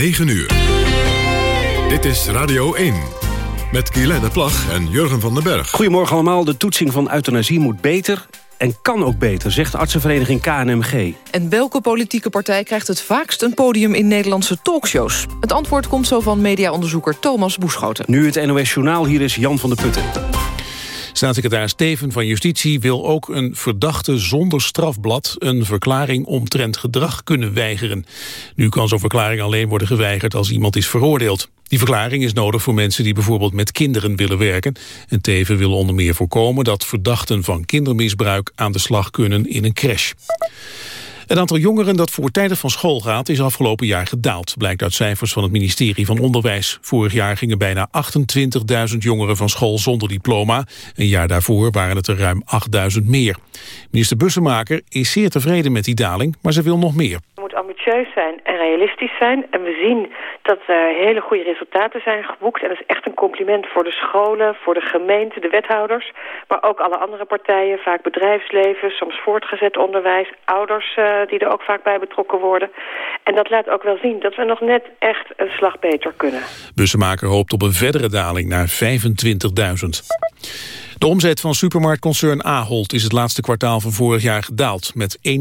9 uur. Dit is Radio 1. Met Guylaine Plag en Jurgen van den Berg. Goedemorgen allemaal. De toetsing van euthanasie moet beter en kan ook beter, zegt de artsenvereniging KNMG. En welke politieke partij krijgt het vaakst een podium in Nederlandse talkshows? Het antwoord komt zo van mediaonderzoeker Thomas Boeschoten. Nu het NOS Journaal, hier is Jan van der Putten. Staatssecretaris Steven van Justitie wil ook een verdachte zonder strafblad een verklaring omtrent gedrag kunnen weigeren. Nu kan zo'n verklaring alleen worden geweigerd als iemand is veroordeeld. Die verklaring is nodig voor mensen die bijvoorbeeld met kinderen willen werken. En Teven wil onder meer voorkomen dat verdachten van kindermisbruik aan de slag kunnen in een crash. Het aantal jongeren dat voortijdig van school gaat is afgelopen jaar gedaald, blijkt uit cijfers van het ministerie van Onderwijs. Vorig jaar gingen bijna 28.000 jongeren van school zonder diploma. Een jaar daarvoor waren het er ruim 8.000 meer. Minister Bussemaker is zeer tevreden met die daling, maar ze wil nog meer ambitieus zijn en realistisch zijn. En we zien dat er hele goede resultaten zijn geboekt. En dat is echt een compliment voor de scholen, voor de gemeente, de wethouders. Maar ook alle andere partijen, vaak bedrijfsleven, soms voortgezet onderwijs. Ouders uh, die er ook vaak bij betrokken worden. En dat laat ook wel zien dat we nog net echt een slag beter kunnen. Bussemaker hoopt op een verdere daling naar 25.000. De omzet van supermarktconcern Ahold is het laatste kwartaal van vorig jaar gedaald met 1,1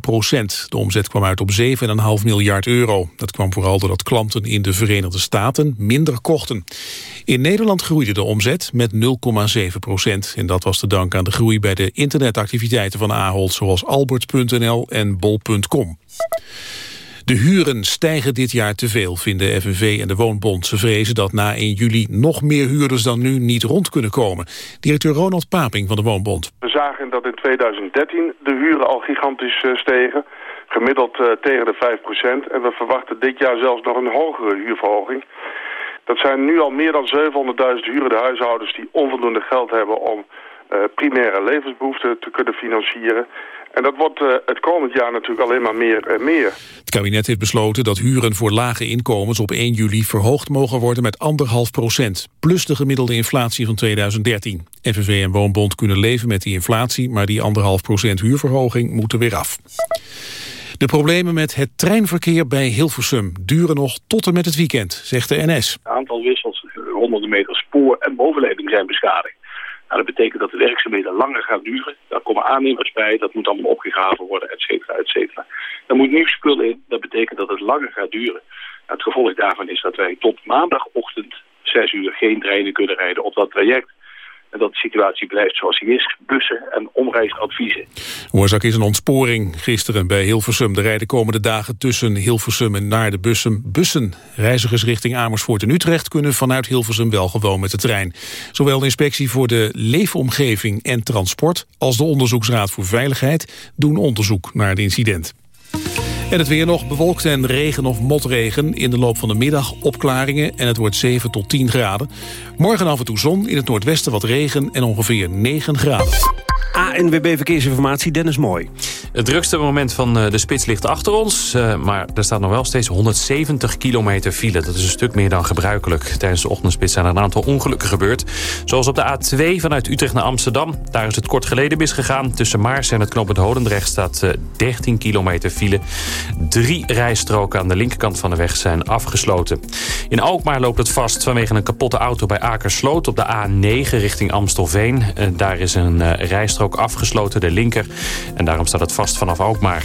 procent. De omzet kwam uit op 7,5 miljard euro. Dat kwam vooral doordat klanten in de Verenigde Staten minder kochten. In Nederland groeide de omzet met 0,7 procent. En dat was te danken aan de groei bij de internetactiviteiten van Ahold... zoals Albert.nl en Bol.com. De huren stijgen dit jaar te veel, vinden FNV en de Woonbond. Ze vrezen dat na 1 juli nog meer huurders dan nu niet rond kunnen komen. Directeur Ronald Paping van de Woonbond. We zagen dat in 2013 de huren al gigantisch eh, stegen. Gemiddeld uh, tegen de 5% En we verwachten dit jaar zelfs nog een hogere huurverhoging. Dat zijn nu al meer dan 700.000 hurende huishoudens die onvoldoende geld hebben om uh, primaire levensbehoeften te kunnen financieren. En dat wordt uh, het komend jaar natuurlijk alleen maar meer en meer. Het kabinet heeft besloten dat huren voor lage inkomens op 1 juli verhoogd mogen worden met anderhalf procent. Plus de gemiddelde inflatie van 2013. FNV en Woonbond kunnen leven met die inflatie, maar die anderhalf procent huurverhoging moet er weer af. De problemen met het treinverkeer bij Hilversum duren nog tot en met het weekend, zegt de NS. Een aantal wissels, honderden meter spoor en bovenleiding zijn beschadigd. Nou, dat betekent dat de werkzaamheden langer gaan duren. Daar komen aannemers bij, dat moet allemaal opgegraven worden, et cetera, et cetera. Er moet nieuw spul in, dat betekent dat het langer gaat duren. Nou, het gevolg daarvan is dat wij tot maandagochtend 6 uur geen treinen kunnen rijden op dat traject. En dat de situatie blijft zoals die is. Bussen en omreisadviezen. Oorzaak is een ontsporing gisteren bij Hilversum. De rijden komende dagen tussen Hilversum en naar de bussen. Bussen. Reizigers richting Amersfoort en Utrecht kunnen vanuit Hilversum wel gewoon met de trein. Zowel de inspectie voor de leefomgeving en transport... als de Onderzoeksraad voor Veiligheid doen onderzoek naar het incident. En het weer nog bewolkt en regen of motregen. In de loop van de middag opklaringen en het wordt 7 tot 10 graden. Morgen af en toe zon, in het noordwesten wat regen en ongeveer 9 graden. ANWB Verkeersinformatie, Dennis Mooi. Het drukste moment van eh, de spits ligt achter ons. Eh, maar er staat nog wel steeds 170 kilometer file. Dat is een stuk meer dan gebruikelijk. Tijdens de ochtendspits zijn er een aantal ongelukken gebeurd. Zoals op de A2 vanuit Utrecht naar Amsterdam. Daar is het kort geleden misgegaan. Tussen Maars en het knooppunt Hodendrecht staat 13 eh, kilometer file. Drie rijstroken aan de linkerkant van de weg zijn afgesloten. In Alkmaar loopt het vast vanwege een kapotte auto bij Akersloot... op de A9 richting Amstelveen. Daar is een rijstrook afgesloten, de linker. En daarom staat het vast vanaf Alkmaar.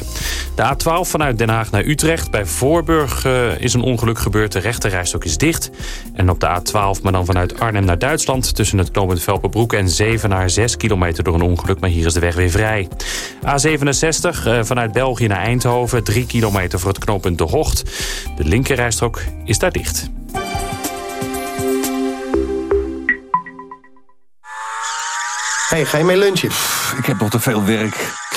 De A12 vanuit Den Haag naar Utrecht. Bij Voorburg uh, is een ongeluk gebeurd. De rechterrijstok is dicht. En op de A12, maar dan vanuit Arnhem naar Duitsland... tussen het knooppunt Velpenbroek en Zevenaar 6 kilometer door een ongeluk. Maar hier is de weg weer vrij. A67 uh, vanuit België naar Eindhoven. 3 kilometer voor het knooppunt De Hocht. De linkerrijstrook is daar dicht. hey, ga je mee lunchen? ik heb nog te veel werk.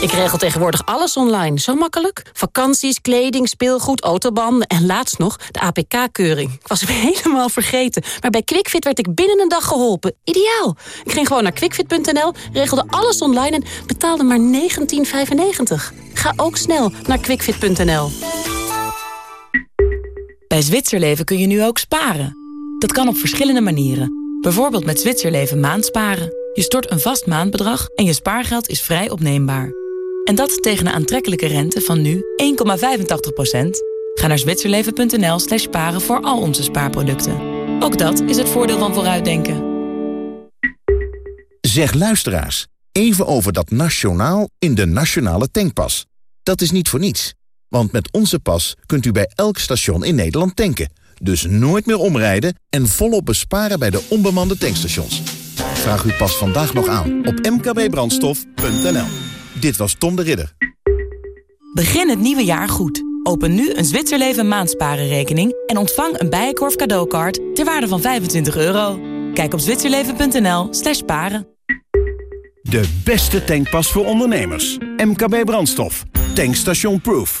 Ik regel tegenwoordig alles online. Zo makkelijk. Vakanties, kleding, speelgoed, autobanden en laatst nog de APK-keuring. Ik was helemaal vergeten. Maar bij QuickFit werd ik binnen een dag geholpen. Ideaal. Ik ging gewoon naar quickfit.nl, regelde alles online en betaalde maar 19,95. Ga ook snel naar quickfit.nl. Bij Zwitserleven kun je nu ook sparen. Dat kan op verschillende manieren. Bijvoorbeeld met Zwitserleven maandsparen. Je stort een vast maandbedrag en je spaargeld is vrij opneembaar. En dat tegen een aantrekkelijke rente van nu 1,85%. Ga naar zwitserleven.nl slash sparen voor al onze spaarproducten. Ook dat is het voordeel van vooruitdenken. Zeg luisteraars, even over dat nationaal in de nationale tankpas. Dat is niet voor niets. Want met onze pas kunt u bij elk station in Nederland tanken. Dus nooit meer omrijden en volop besparen bij de onbemande tankstations. Vraag uw pas vandaag nog aan op mkbbrandstof.nl. Dit was Tom de Ridder. Begin het nieuwe jaar goed. Open nu een Zwitserleven maandsparenrekening... en ontvang een Bijenkorf cadeaukaart ter waarde van 25 euro. Kijk op zwitserleven.nl slash paren. De beste tankpas voor ondernemers. MKB Brandstof. Tankstation Proof.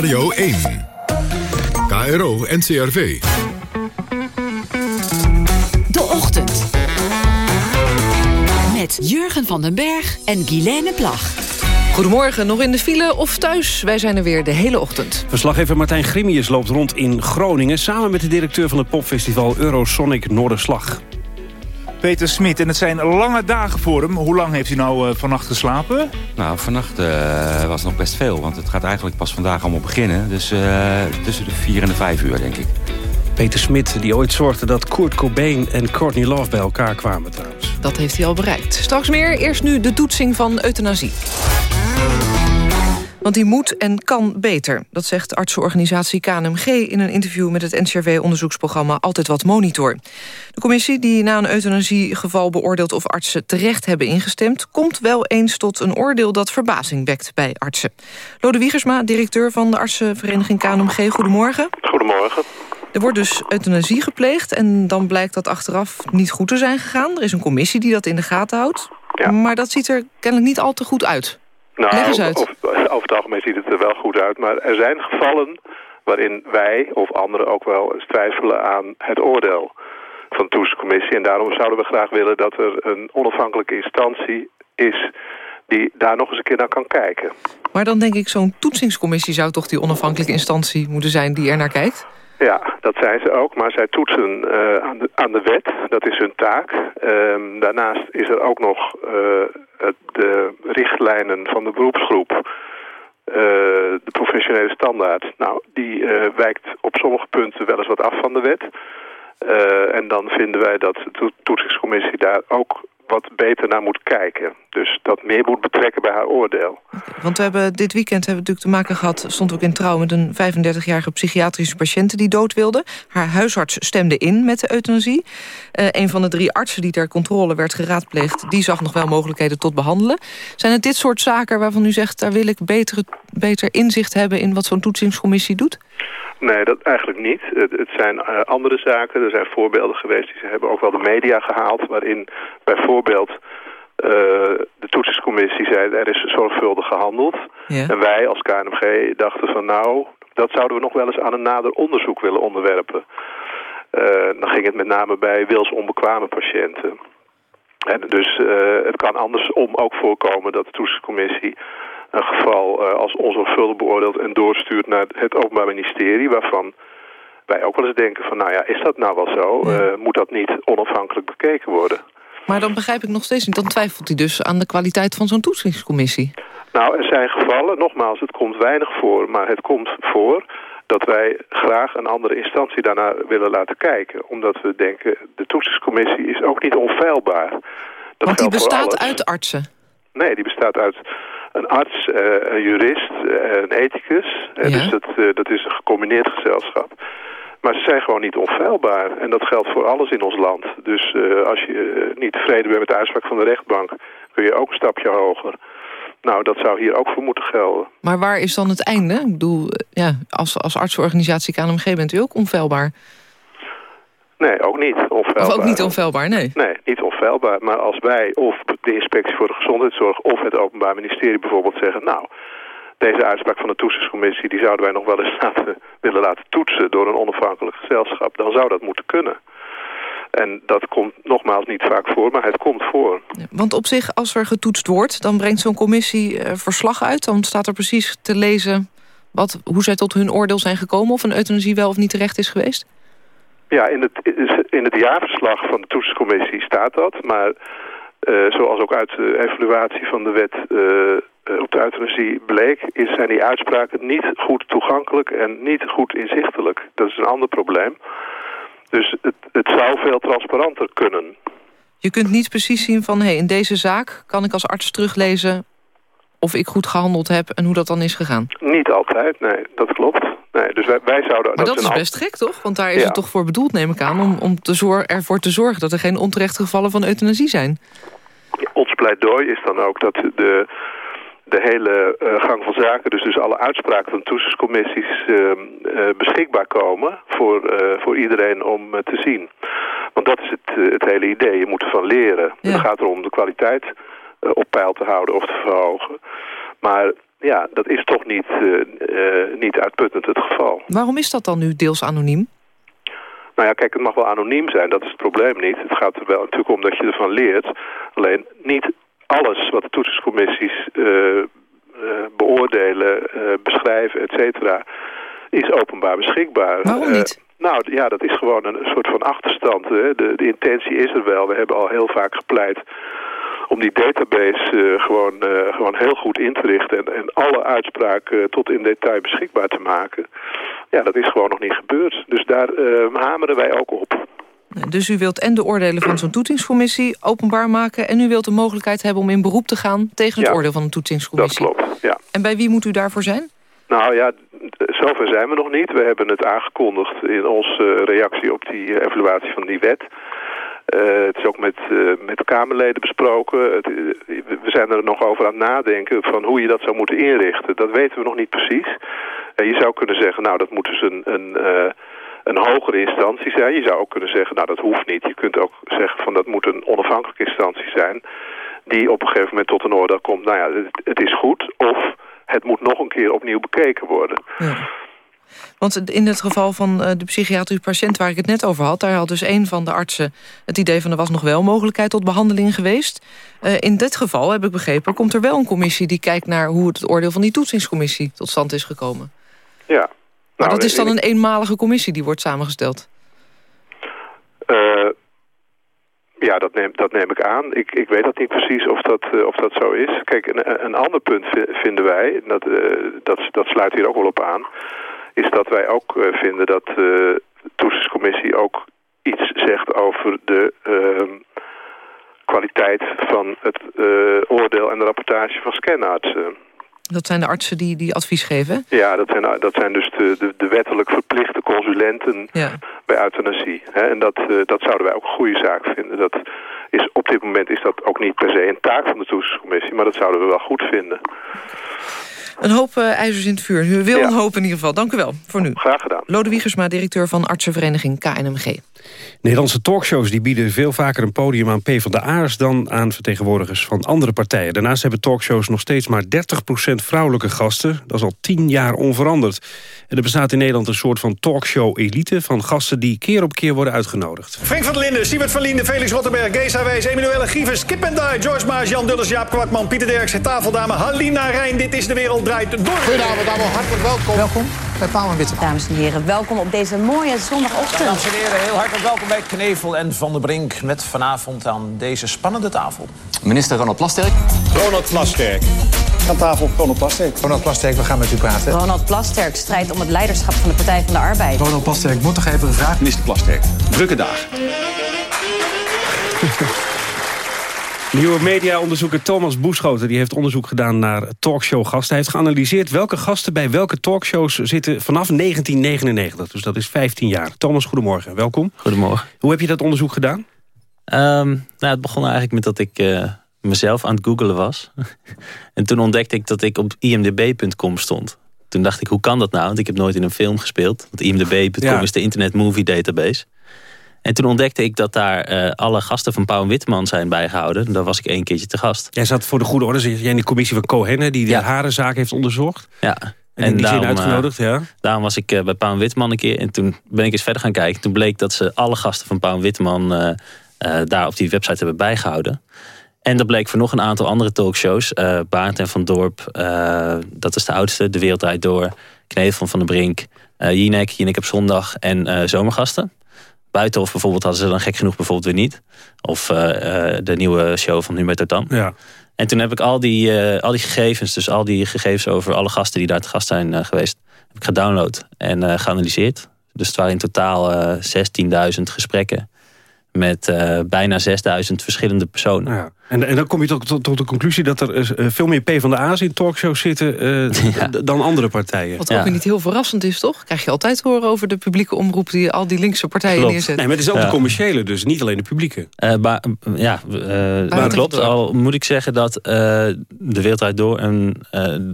Radio 1. KRO NCRV. De Ochtend. Met Jurgen van den Berg en Guilaine Plag. Goedemorgen, nog in de file of thuis? Wij zijn er weer de hele ochtend. Verslaggever Martijn Grimius loopt rond in Groningen... samen met de directeur van het popfestival Eurosonic Noorderslag. Peter Smit. En het zijn lange dagen voor hem. Hoe lang heeft hij nou uh, vannacht geslapen? Nou, vannacht uh, was nog best veel. Want het gaat eigenlijk pas vandaag allemaal beginnen. Dus uh, tussen de vier en de vijf uur, denk ik. Peter Smit, die ooit zorgde dat Kurt Cobain en Courtney Love bij elkaar kwamen trouwens. Dat heeft hij al bereikt. Straks meer, eerst nu de toetsing van euthanasie. Want die moet en kan beter. Dat zegt artsenorganisatie KNMG in een interview... met het NCRV-onderzoeksprogramma Altijd Wat Monitor. De commissie die na een euthanasiegeval beoordeelt... of artsen terecht hebben ingestemd... komt wel eens tot een oordeel dat verbazing wekt bij artsen. Lode Wiegersma, directeur van de artsenvereniging KNMG. Goedemorgen. Goedemorgen. Er wordt dus euthanasie gepleegd en dan blijkt dat achteraf niet goed te zijn gegaan. Er is een commissie die dat in de gaten houdt. Ja. Maar dat ziet er kennelijk niet al te goed uit. Nou, Leg eens uit. Over, over het algemeen ziet het er wel goed uit. Maar er zijn gevallen waarin wij of anderen ook wel eens twijfelen aan het oordeel van de toetscommissie. En daarom zouden we graag willen dat er een onafhankelijke instantie is die daar nog eens een keer naar kan kijken. Maar dan denk ik, zo'n toetsingscommissie zou toch die onafhankelijke instantie moeten zijn die er naar kijkt? Ja, dat zijn ze ook, maar zij toetsen uh, aan, de, aan de wet. Dat is hun taak. Um, daarnaast is er ook nog uh, de richtlijnen van de beroepsgroep. Uh, de professionele standaard. Nou, die wijkt op sommige punten wel eens wat af van de wet. en dan vinden wij dat de toetsingscommissie daar ook wat beter naar moet kijken. Dus dat meer moet betrekken bij haar oordeel. Want we hebben dit weekend hebben we natuurlijk te maken gehad... stond ook in trouw met een 35-jarige psychiatrische patiënt die dood wilde. Haar huisarts stemde in met de euthanasie. Uh, een van de drie artsen die ter controle werd geraadpleegd... die zag nog wel mogelijkheden tot behandelen. Zijn het dit soort zaken waarvan u zegt... daar wil ik beter, beter inzicht hebben in wat zo'n toetsingscommissie doet? Nee, dat eigenlijk niet. Het, zijn uh, andere zaken. Er zijn voorbeelden geweest, die ze hebben ook wel de media gehaald... waarin bijvoorbeeld uh, de toetsingscommissie zei... er is zorgvuldig gehandeld. Ja. En wij als KNMG dachten van nou... dat zouden we nog wel eens aan een nader onderzoek willen onderwerpen. Uh, dan ging het met name bij wilsonbekwame patiënten. En dus het kan andersom ook voorkomen dat de toetsingscommissie een geval als onzorgvuldig beoordeelt en doorstuurt naar het Openbaar Ministerie, waarvan wij ook wel eens denken van, nou ja, is dat nou wel zo? Ja. Uh, moet dat niet onafhankelijk bekeken worden? Maar dan begrijp ik nog steeds niet, dan twijfelt hij dus aan de kwaliteit van zo'n toetsingscommissie. Nou, er zijn gevallen, nogmaals, het komt weinig voor, maar het komt voor. dat wij graag een andere instantie daarnaar willen laten kijken. Omdat we denken, de toetsingscommissie is ook niet onfeilbaar. Dat Want die bestaat uit artsen. Nee, die bestaat uit een arts, eh, een jurist, eh, een ethicus. Eh, Dus dat, dat is een gecombineerd gezelschap. Maar ze zijn gewoon niet onfeilbaar. En dat geldt voor alles in ons land. Dus eh, als je eh, niet tevreden bent met de uitspraak van de rechtbank... kun je ook een stapje hoger. Nou, dat zou hier ook voor moeten gelden. Maar waar is dan het einde? Ik bedoel, eh, ja, als, als artsenorganisatie KNMG bent u ook onfeilbaar. Nee, ook niet onfeilbaar. Of ook niet onfeilbaar, nee. Nee, niet onfeilbaar. Maar als wij of de Inspectie voor de Gezondheidszorg... of het Openbaar Ministerie bijvoorbeeld zeggen... nou, deze uitspraak van de toetsingscommissie... die zouden wij nog wel eens laten, willen laten toetsen... door een onafhankelijk gezelschap... dan zou dat moeten kunnen. En dat komt nogmaals niet vaak voor, maar het komt voor. Want op zich, als er getoetst wordt... dan brengt zo'n commissie eh, verslag uit. Dan staat er precies te lezen wat, hoe zij tot hun oordeel zijn gekomen... of een euthanasie wel of niet terecht is geweest. Ja, in het, in het jaarverslag van de toetsingscommissie staat dat. Maar eh, zoals ook uit de evaluatie van de wet eh, op de euthanasie bleek... Is, zijn die uitspraken niet goed toegankelijk en niet goed inzichtelijk. Dat is een ander probleem. Dus het, het zou veel transparanter kunnen. Je kunt niet precies zien van... Hey, in deze zaak kan ik als arts teruglezen of ik goed gehandeld heb... en hoe dat dan is gegaan. Niet altijd, nee, dat klopt. Nee, dus wij, wij zouden... Maar dat, is best gek, toch? Want daar is Ja. het toch voor bedoeld, neem ik aan... om, om te ervoor te zorgen dat er geen onterechte gevallen van euthanasie zijn. Ons pleidooi is dan ook dat de, de hele eh, gang van zaken... dus, dus alle uitspraken van toetsingscommissies eh, eh, beschikbaar komen... Voor, eh, voor iedereen om te zien. Want dat is het, het hele idee. Je moet ervan leren. Het gaat erom de kwaliteit op peil te houden of te verhogen. Maar ja, dat is toch niet, niet uitputtend het geval. Waarom is dat dan nu deels anoniem? Nou ja, kijk, het mag wel anoniem zijn, dat is het probleem niet. Het gaat er wel natuurlijk om dat je ervan leert. Alleen niet alles wat de toetsingscommissies eh, eh, beoordelen, eh, beschrijven, et cetera, is openbaar beschikbaar. Waarom niet? nou ja, dat is gewoon een soort van achterstand. Hè. De, de intentie is er wel. We hebben al heel vaak gepleit om die database gewoon, gewoon heel goed in te richten... En, en alle uitspraken tot in detail beschikbaar te maken. Ja, dat is gewoon nog niet gebeurd. Dus daar hameren wij ook op. Dus u wilt en de oordelen van zo'n toetsingscommissie openbaar maken... en u wilt de mogelijkheid hebben om in beroep te gaan... tegen het Ja, oordeel van een toetsingscommissie. Dat klopt, ja. En bij wie moet u daarvoor zijn? Nou ja, zover zijn we nog niet. We hebben het aangekondigd in onze reactie op die evaluatie van die wet. Eh, het is ook met, eh, met de Kamerleden besproken. Het, eh, we zijn er nog over aan het nadenken van hoe je dat zou moeten inrichten. Dat weten we nog niet precies. Eh, je zou kunnen zeggen, nou dat moet dus een, een, een hogere instantie zijn. Je zou ook kunnen zeggen, nou dat hoeft niet. Je kunt ook zeggen van dat moet een onafhankelijke instantie zijn. Die op een gegeven moment tot een oordeel komt, nou ja, het, het is goed. Of het moet nog een keer opnieuw bekeken worden. Want in het geval van eh, de psychiatrische patiënt waar ik het net over had... daar had dus een van de artsen het idee van... er was nog wel mogelijkheid tot behandeling geweest. Eh, in dit geval, heb ik begrepen, komt er wel een commissie... die kijkt naar hoe het oordeel van die toetsingscommissie tot stand is gekomen. Ja. Maar Nou, dat is dan een eenmalige commissie die wordt samengesteld. Eh, ja, dat neem, dat neem ik aan. Ik, ik weet dat niet precies of dat, eh, of dat zo is. Kijk, een, een ander punt vi- vinden wij, dat, eh, dat, dat sluit hier ook wel op aan... is dat wij ook vinden dat de toetsingscommissie ook iets zegt over de ehm, kwaliteit van het oordeel en de rapportage van scanartsen. Dat zijn de artsen die, die advies geven. Ja, dat zijn, dat zijn dus de, de, de wettelijk verplichte consulenten Ja. bij euthanasie. Hè? En dat, eh, dat zouden wij ook een goede zaak vinden. Dat is, op dit moment is dat ook niet per se een taak van de toetsingscommissie, maar dat zouden we wel goed vinden. Een hoop eh, ijzers in het vuur. U wil een hoop in ieder geval. Dank u wel voor nu. Graag gedaan. Lode Wiegersma, directeur van artsenvereniging KNMG. Nederlandse talkshows die bieden veel vaker een podium aan PvdA'ers... dan aan vertegenwoordigers van andere partijen. Daarnaast hebben talkshows nog steeds maar 30% vrouwelijke gasten. Dat is al 10 jaar onveranderd. En er bestaat in Nederland een soort van talkshow-elite... van gasten die keer op keer worden uitgenodigd. Frank van der Linden, Siebert van Linden, Felix Rotterberg, Gesa Wijs, Emanuele Gievers, Kip en Dai, George Maas, Jan Dullers, Jaap Kwakman, Pieter Derks, Tafeldame, Halina Rijn. Dit is de wereld draait door. Goedenavond allemaal, hartelijk welkom. Welkom bij Paul en Witte. Dames en heren, welkom op deze mooie zondagochtend. Dames en heren, heel hartelijk welkom bij Knevel en Van der Brink... met vanavond aan deze spannende tafel. Minister Ronald Plasterk. Ronald Plasterk. Aan tafel, Ronald Plasterk. Ronald Plasterk, we gaan met u praten. Ronald Plasterk strijdt om het leiderschap van de Partij van de Arbeid. Ronald Plasterk, moet toch even een vraag? Minister Plasterk, drukke dagen. Nieuwe mediaonderzoeker Thomas Boeschoten die heeft onderzoek gedaan naar talkshowgasten. Hij heeft geanalyseerd welke gasten bij welke talkshows zitten vanaf 1999. Dus dat is 15 jaar. Thomas, goedemorgen. Welkom. Goedemorgen. Hoe heb je dat onderzoek gedaan? Um, nou, het begon eigenlijk met dat ik uh, mezelf aan het googelen was. en toen ontdekte ik dat ik op imdb.com stond. Toen dacht ik, hoe kan dat nou? Want ik heb nooit in een film gespeeld. Want imdb.com ja. is de Internet Movie Database. En toen ontdekte ik dat daar uh, alle gasten van Pauw en Witteman zijn bijgehouden. Daar was ik één keertje te gast. Jij zat voor de goede orde, jij in de commissie van Cohen... die de ja. harenzaak heeft onderzocht. Ja. En, en die daarom, zin uitgenodigd, ja. Daarom was ik uh, bij Pauw en Witteman een keer. En toen ben ik eens verder gaan kijken. Toen bleek dat ze alle gasten van Pauw en Witteman... Daar op die website hebben bijgehouden. En dat bleek voor nog een aantal andere talkshows. Uh, Baart en Van Dorp, uh, dat is de oudste. De Wereldrijd Door. Knevel van Van der Brink. Uh, Jinek, Jinek op zondag. En Zomergasten. Buitenhof bijvoorbeeld hadden ze dan gek genoeg bijvoorbeeld weer niet. Of de nieuwe show van Hubert Totan. Ja. En toen heb ik al die, al die gegevens, dus al die gegevens over alle gasten die daar te gast zijn geweest, heb ik gedownload en geanalyseerd. Dus het waren in totaal 16.000 gesprekken met uh, bijna 6000 verschillende personen. Ja. En, en dan kom je tot, tot, tot de conclusie dat er uh, veel meer PvdA's in talkshows zitten uh, ja. dan andere partijen. Wat ook niet heel verrassend is, toch? Krijg je altijd horen over de publieke omroep die al die linkse partijen klopt. neerzet. Nee, maar het is ook ja. de commerciële, dus niet alleen de publieke. maar, ja, maar klopt. Al moet ik zeggen dat de Wereldrijd Door en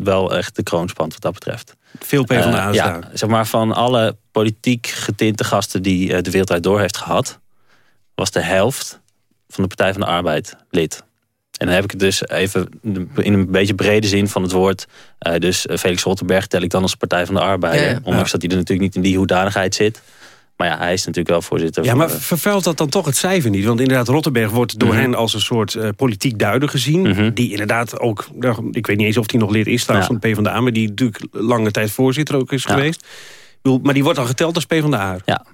wel echt de kroon spant wat dat betreft. Veel PvdA's ja, daar. Zeg maar van alle politiek getinte gasten die de Wereldrijd Door heeft gehad was de helft van de Partij van de Arbeid lid. En dan heb ik het dus even in een beetje brede zin van het woord. Uh, dus Felix Rottenberg tel ik dan als Partij van de Arbeid. Ja, ja. Ondanks dat hij er natuurlijk niet in die hoedanigheid zit. Maar ja, hij is natuurlijk wel voorzitter. Ja, maar vervuilt dat dan toch het cijfer niet? Want inderdaad, Rottenberg wordt door mm -hmm. hen als een soort uh, politiek duider gezien. Mm -hmm. Die inderdaad ook, nou, ik weet niet eens of hij nog lid is trouwens ja. van de PvdA. Maar die natuurlijk lange tijd voorzitter ook is ja. geweest. Maar die wordt dan geteld als PvdA. Ja,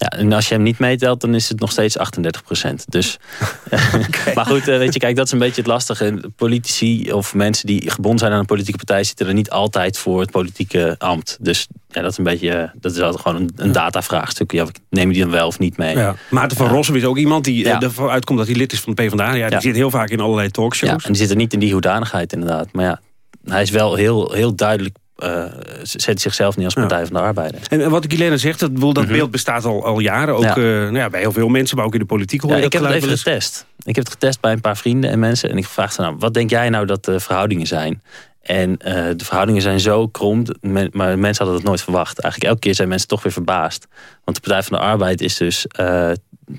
ja, en als je hem niet meetelt, dan is het nog steeds 38 procent. Dus, okay. maar goed, weet je, kijk, dat is een beetje het lastige. Politici of mensen die gebonden zijn aan een politieke partij... zitten er niet altijd voor het politieke ambt. Dus ja, dat is een beetje, dat is altijd gewoon een, een datavraagstuk. Ja, neem je die dan wel of niet mee? Ja. Maarten van ja. Rossum is ook iemand die ja. ervoor uitkomt dat hij lid is van de PvdA. Ja, die ja. zit heel vaak in allerlei talkshows. Ja, en die zit er niet in die hoedanigheid inderdaad. Maar ja, hij is wel heel, heel duidelijk uh, zet zichzelf niet als Partij ja. van de Arbeider. En wat Guilaine zegt, dat, dat mm -hmm. beeld bestaat al, al jaren. Ook ja. Uh, nou ja, bij heel veel mensen, maar ook in de politiek hoor Ik heb het even eens. getest. Ik heb het getest bij een paar vrienden en mensen. En ik vraag ze nou, wat denk jij nou dat de verhoudingen zijn? En uh, de verhoudingen zijn zo krom, maar mensen hadden het nooit verwacht. Eigenlijk elke keer zijn mensen toch weer verbaasd. Want de Partij van de Arbeid is dus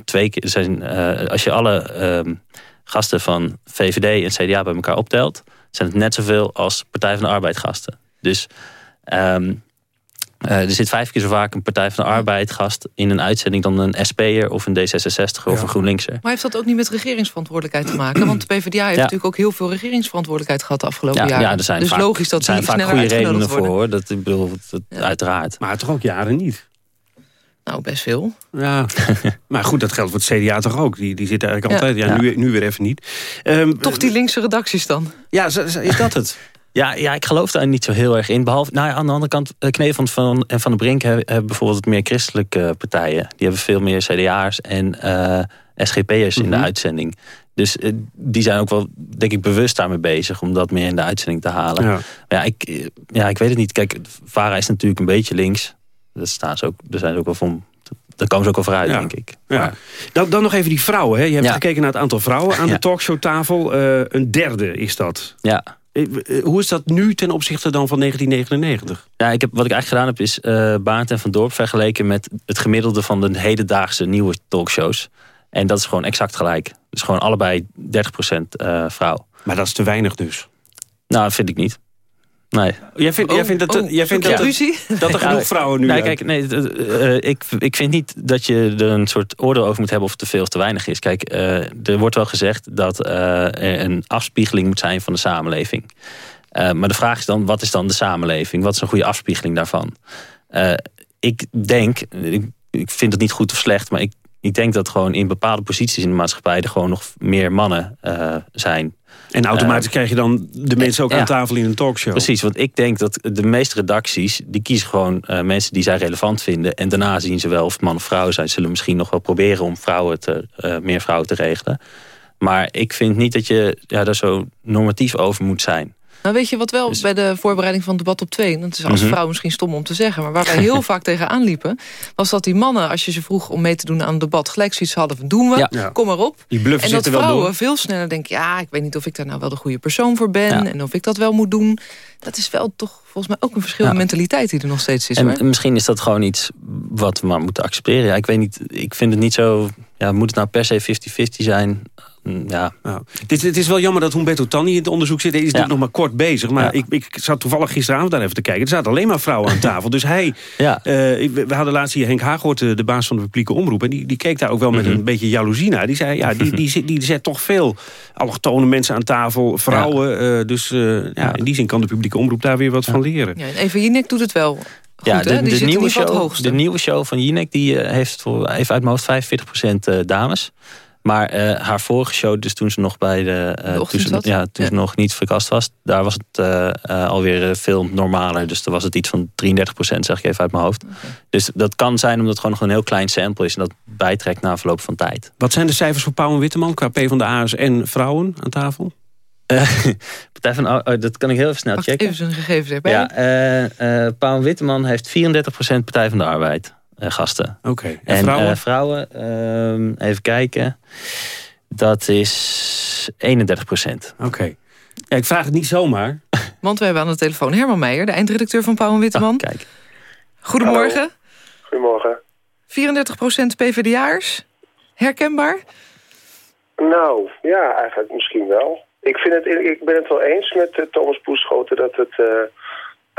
twee keer... Zijn, als je alle ehm, gasten van VVD en CDA bij elkaar optelt... zijn het net zoveel als Partij van de Arbeid gasten. Dus um, uh, er zit vijf keer zo vaak een Partij van de Arbeid gast in een uitzending dan een SP'er of een D66 of een GroenLinkser. Maar heeft dat ook niet met regeringsverantwoordelijkheid te maken? Want de PvdA heeft ja. natuurlijk ook heel veel regeringsverantwoordelijkheid gehad de afgelopen ja, jaren. Ja, er zijn dus vaak, logisch dat er zijn vaak goede redenen voor hoor. Dat, ik bedoel, dat, uiteraard. Maar toch ook jaren niet. Nou, best veel. Ja, maar goed, dat geldt voor het CDA toch ook. Die, die zitten eigenlijk altijd, ja, Nu, nu weer even niet. Um, toch die linkse redacties dan? Ja, is dat het? Ja, ja, ik geloof daar niet zo heel erg in. Behalve, nou ja, aan de andere kant, Knevel van, en Van de Brink hebben, hebben bijvoorbeeld meer christelijke partijen. Die hebben veel meer CDA'ers en uh, SGP'ers mm -hmm. in de uitzending. Dus uh, die zijn ook wel, denk ik, bewust daarmee bezig om dat meer in de uitzending te halen. Ja. Maar ja, ik, ja, ik weet het niet. Kijk, VARA is natuurlijk een beetje links. Dat staan ze ook, daar zijn ze ook wel van daar komen ze ook wel vooruit, ja. denk ik. Ja. Dan, dan nog even die vrouwen. Hè. Je hebt ja. gekeken naar het aantal vrouwen aan de talkshowtafel. Uh, een derde is dat. Ja. Hoe is dat nu ten opzichte dan van 1999? Ja, ik heb, wat ik eigenlijk gedaan heb is uh, Baart en Van Dorp vergeleken met het gemiddelde van de hedendaagse nieuwe talkshows. En dat is gewoon exact gelijk. Dus gewoon allebei 30% uh, vrouw. Maar dat is te weinig dus? Nou, vind ik niet. Nee. Jij vindt, oh, jij vindt dat, oh, jij vindt dat, ruzie? dat er genoeg vrouwen nu nee, kijk, nee, uh, ik, ik vind niet dat je er een soort oordeel over moet hebben of het te veel of te weinig is. Kijk, uh, er wordt wel gezegd dat uh, er een afspiegeling moet zijn van de samenleving. maar de vraag is dan, wat is dan de samenleving? Wat is een goede afspiegeling daarvan? ik denk, ik, ik vind het niet goed of slecht, maar ik, ik denk dat gewoon in bepaalde posities in de maatschappij er gewoon nog meer mannen zijn. En automatisch Uh, krijg je dan de mensen ook ja. aan tafel in een talkshow. Precies, want ik denk dat de meeste redacties... die kiezen gewoon uh, mensen die zij relevant vinden... en daarna zien ze wel of het man of vrouw zijn. Ze zullen misschien nog wel proberen om vrouwen te, uh, meer vrouwen te regelen. Maar ik vind niet dat je ja, daar zo normatief over moet zijn. Nou weet je wat wel Dus- bij de voorbereiding van het debat op 2... dat is als Mhm. vrouw misschien stom om te zeggen... maar waar wij heel vaak tegenaan liepen... was dat die mannen, als je ze vroeg om mee te doen aan het debat... gelijk zoiets hadden van doen we, Ja. Ja. kom maar op. Die bluffen en dat wel vrouwen veel sneller denken... ja, ik weet niet of ik daar nou wel de goede persoon voor ben... Ja. en of ik dat wel moet doen. Dat is wel toch volgens mij ook een verschil in mentaliteit... die er nog steeds is. En hoor. misschien is dat gewoon iets wat we maar moeten accepteren. Ja, ik weet niet, ik vind het niet zo... Ja, moet het nou per se 50-50 zijn? Mm, Ja, Nou, het, is, het is wel jammer dat Humberto Tanni in het onderzoek zit. Hij is natuurlijk nog maar kort bezig. Maar Ja. ik, ik zat toevallig gisteravond daar even te kijken. Er zaten alleen maar vrouwen aan tafel. Dus hij... Ja. eh, ik- we hadden laatst hier Henk Haaghoort, de, de baas van de publieke omroep. En die, die keek daar ook wel met Mhm. een beetje jaloezie naar. Die zei, ja, die, die, zit- die zet toch veel allochtone mensen aan tafel. Vrouwen. eh, dus eh, ja, in die zin kan de publieke omroep daar weer wat van leren. Ja, en Eva Jinek doet het wel goed, ja hè? de, nieuwe show, hoogste. de nieuwe show van Jinek die eh, heeft voor, even uit mijn hoofd 45% eh, dames. Maar eh, haar vorige show, dus toen ze nog bij de, eh, De toen, ochtend ze, zat? ja, toen ze nog niet verkast was, daar was het eh, alweer veel normaler. Dus er was het iets van 33%, zeg ik even uit mijn hoofd. Dus dat kan zijn omdat het gewoon nog een heel klein sample is en dat bijtrekt na verloop van tijd. Wat zijn de cijfers voor Pauw en Witteman qua P van de A's en vrouwen aan tafel? Eh, Partij van, oh, dat kan ik heel even snel Wacht, checken. even zijn gegevens erbij. Ja, eh eh Pauw Witteman heeft 34% Partij van de Arbeid gasten. Oké. En, En vrouwen? eh, vrouwen, ehm, even kijken. Dat is 31%. Oké. Ja, ik vraag het niet zomaar. Want we hebben aan de telefoon Herman Meijer... de eindredacteur van Pauw en Witteman. Ah, kijk. Goedemorgen. Goedemorgen. 34% PvdA'ers. Herkenbaar? Nou, ja, eigenlijk misschien wel. Ik, vind het, ik ben het wel eens met eh, Thomas Poeschoten dat het... eh,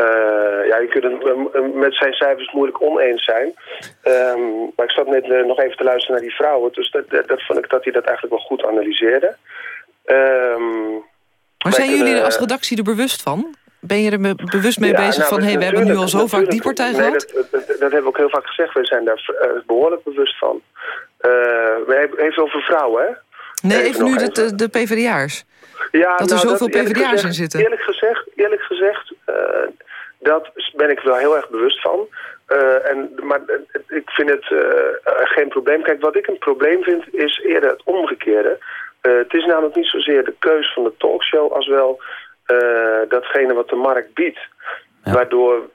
eh, ja, je kunt het eh, met zijn cijfers moeilijk oneens zijn. Ehm, maar ik zat net eh, nog even te luisteren naar die vrouwen. Dus dat, dat, dat vond ik dat hij dat eigenlijk wel goed analyseerde. Ehm, Maar zijn jullie er als redactie er bewust van? Ben je er me- bewust mee Ja, bezig nou, van... we- hey, we hebben nu al zo vaak die partij nee, gehad? Dat, dat, dat hebben we ook heel vaak gezegd. We zijn daar eh, behoorlijk bewust van. We hebben even over vrouwen, hè? Nee, Even even nu de, even. de, de PvdA'ers. Ja, Dat er nou, zoveel PvdA'ers gezegd- in zitten. Eerlijk gezegd, eerlijk gezegd dat ben ik wel heel erg bewust van. Eh, en, maar ik vind het eh, geen probleem. Kijk, wat ik een probleem vind is eerder het omgekeerde. Eh, het is namelijk niet zozeer de keus van de talkshow als wel datgene wat de markt biedt. Waardoor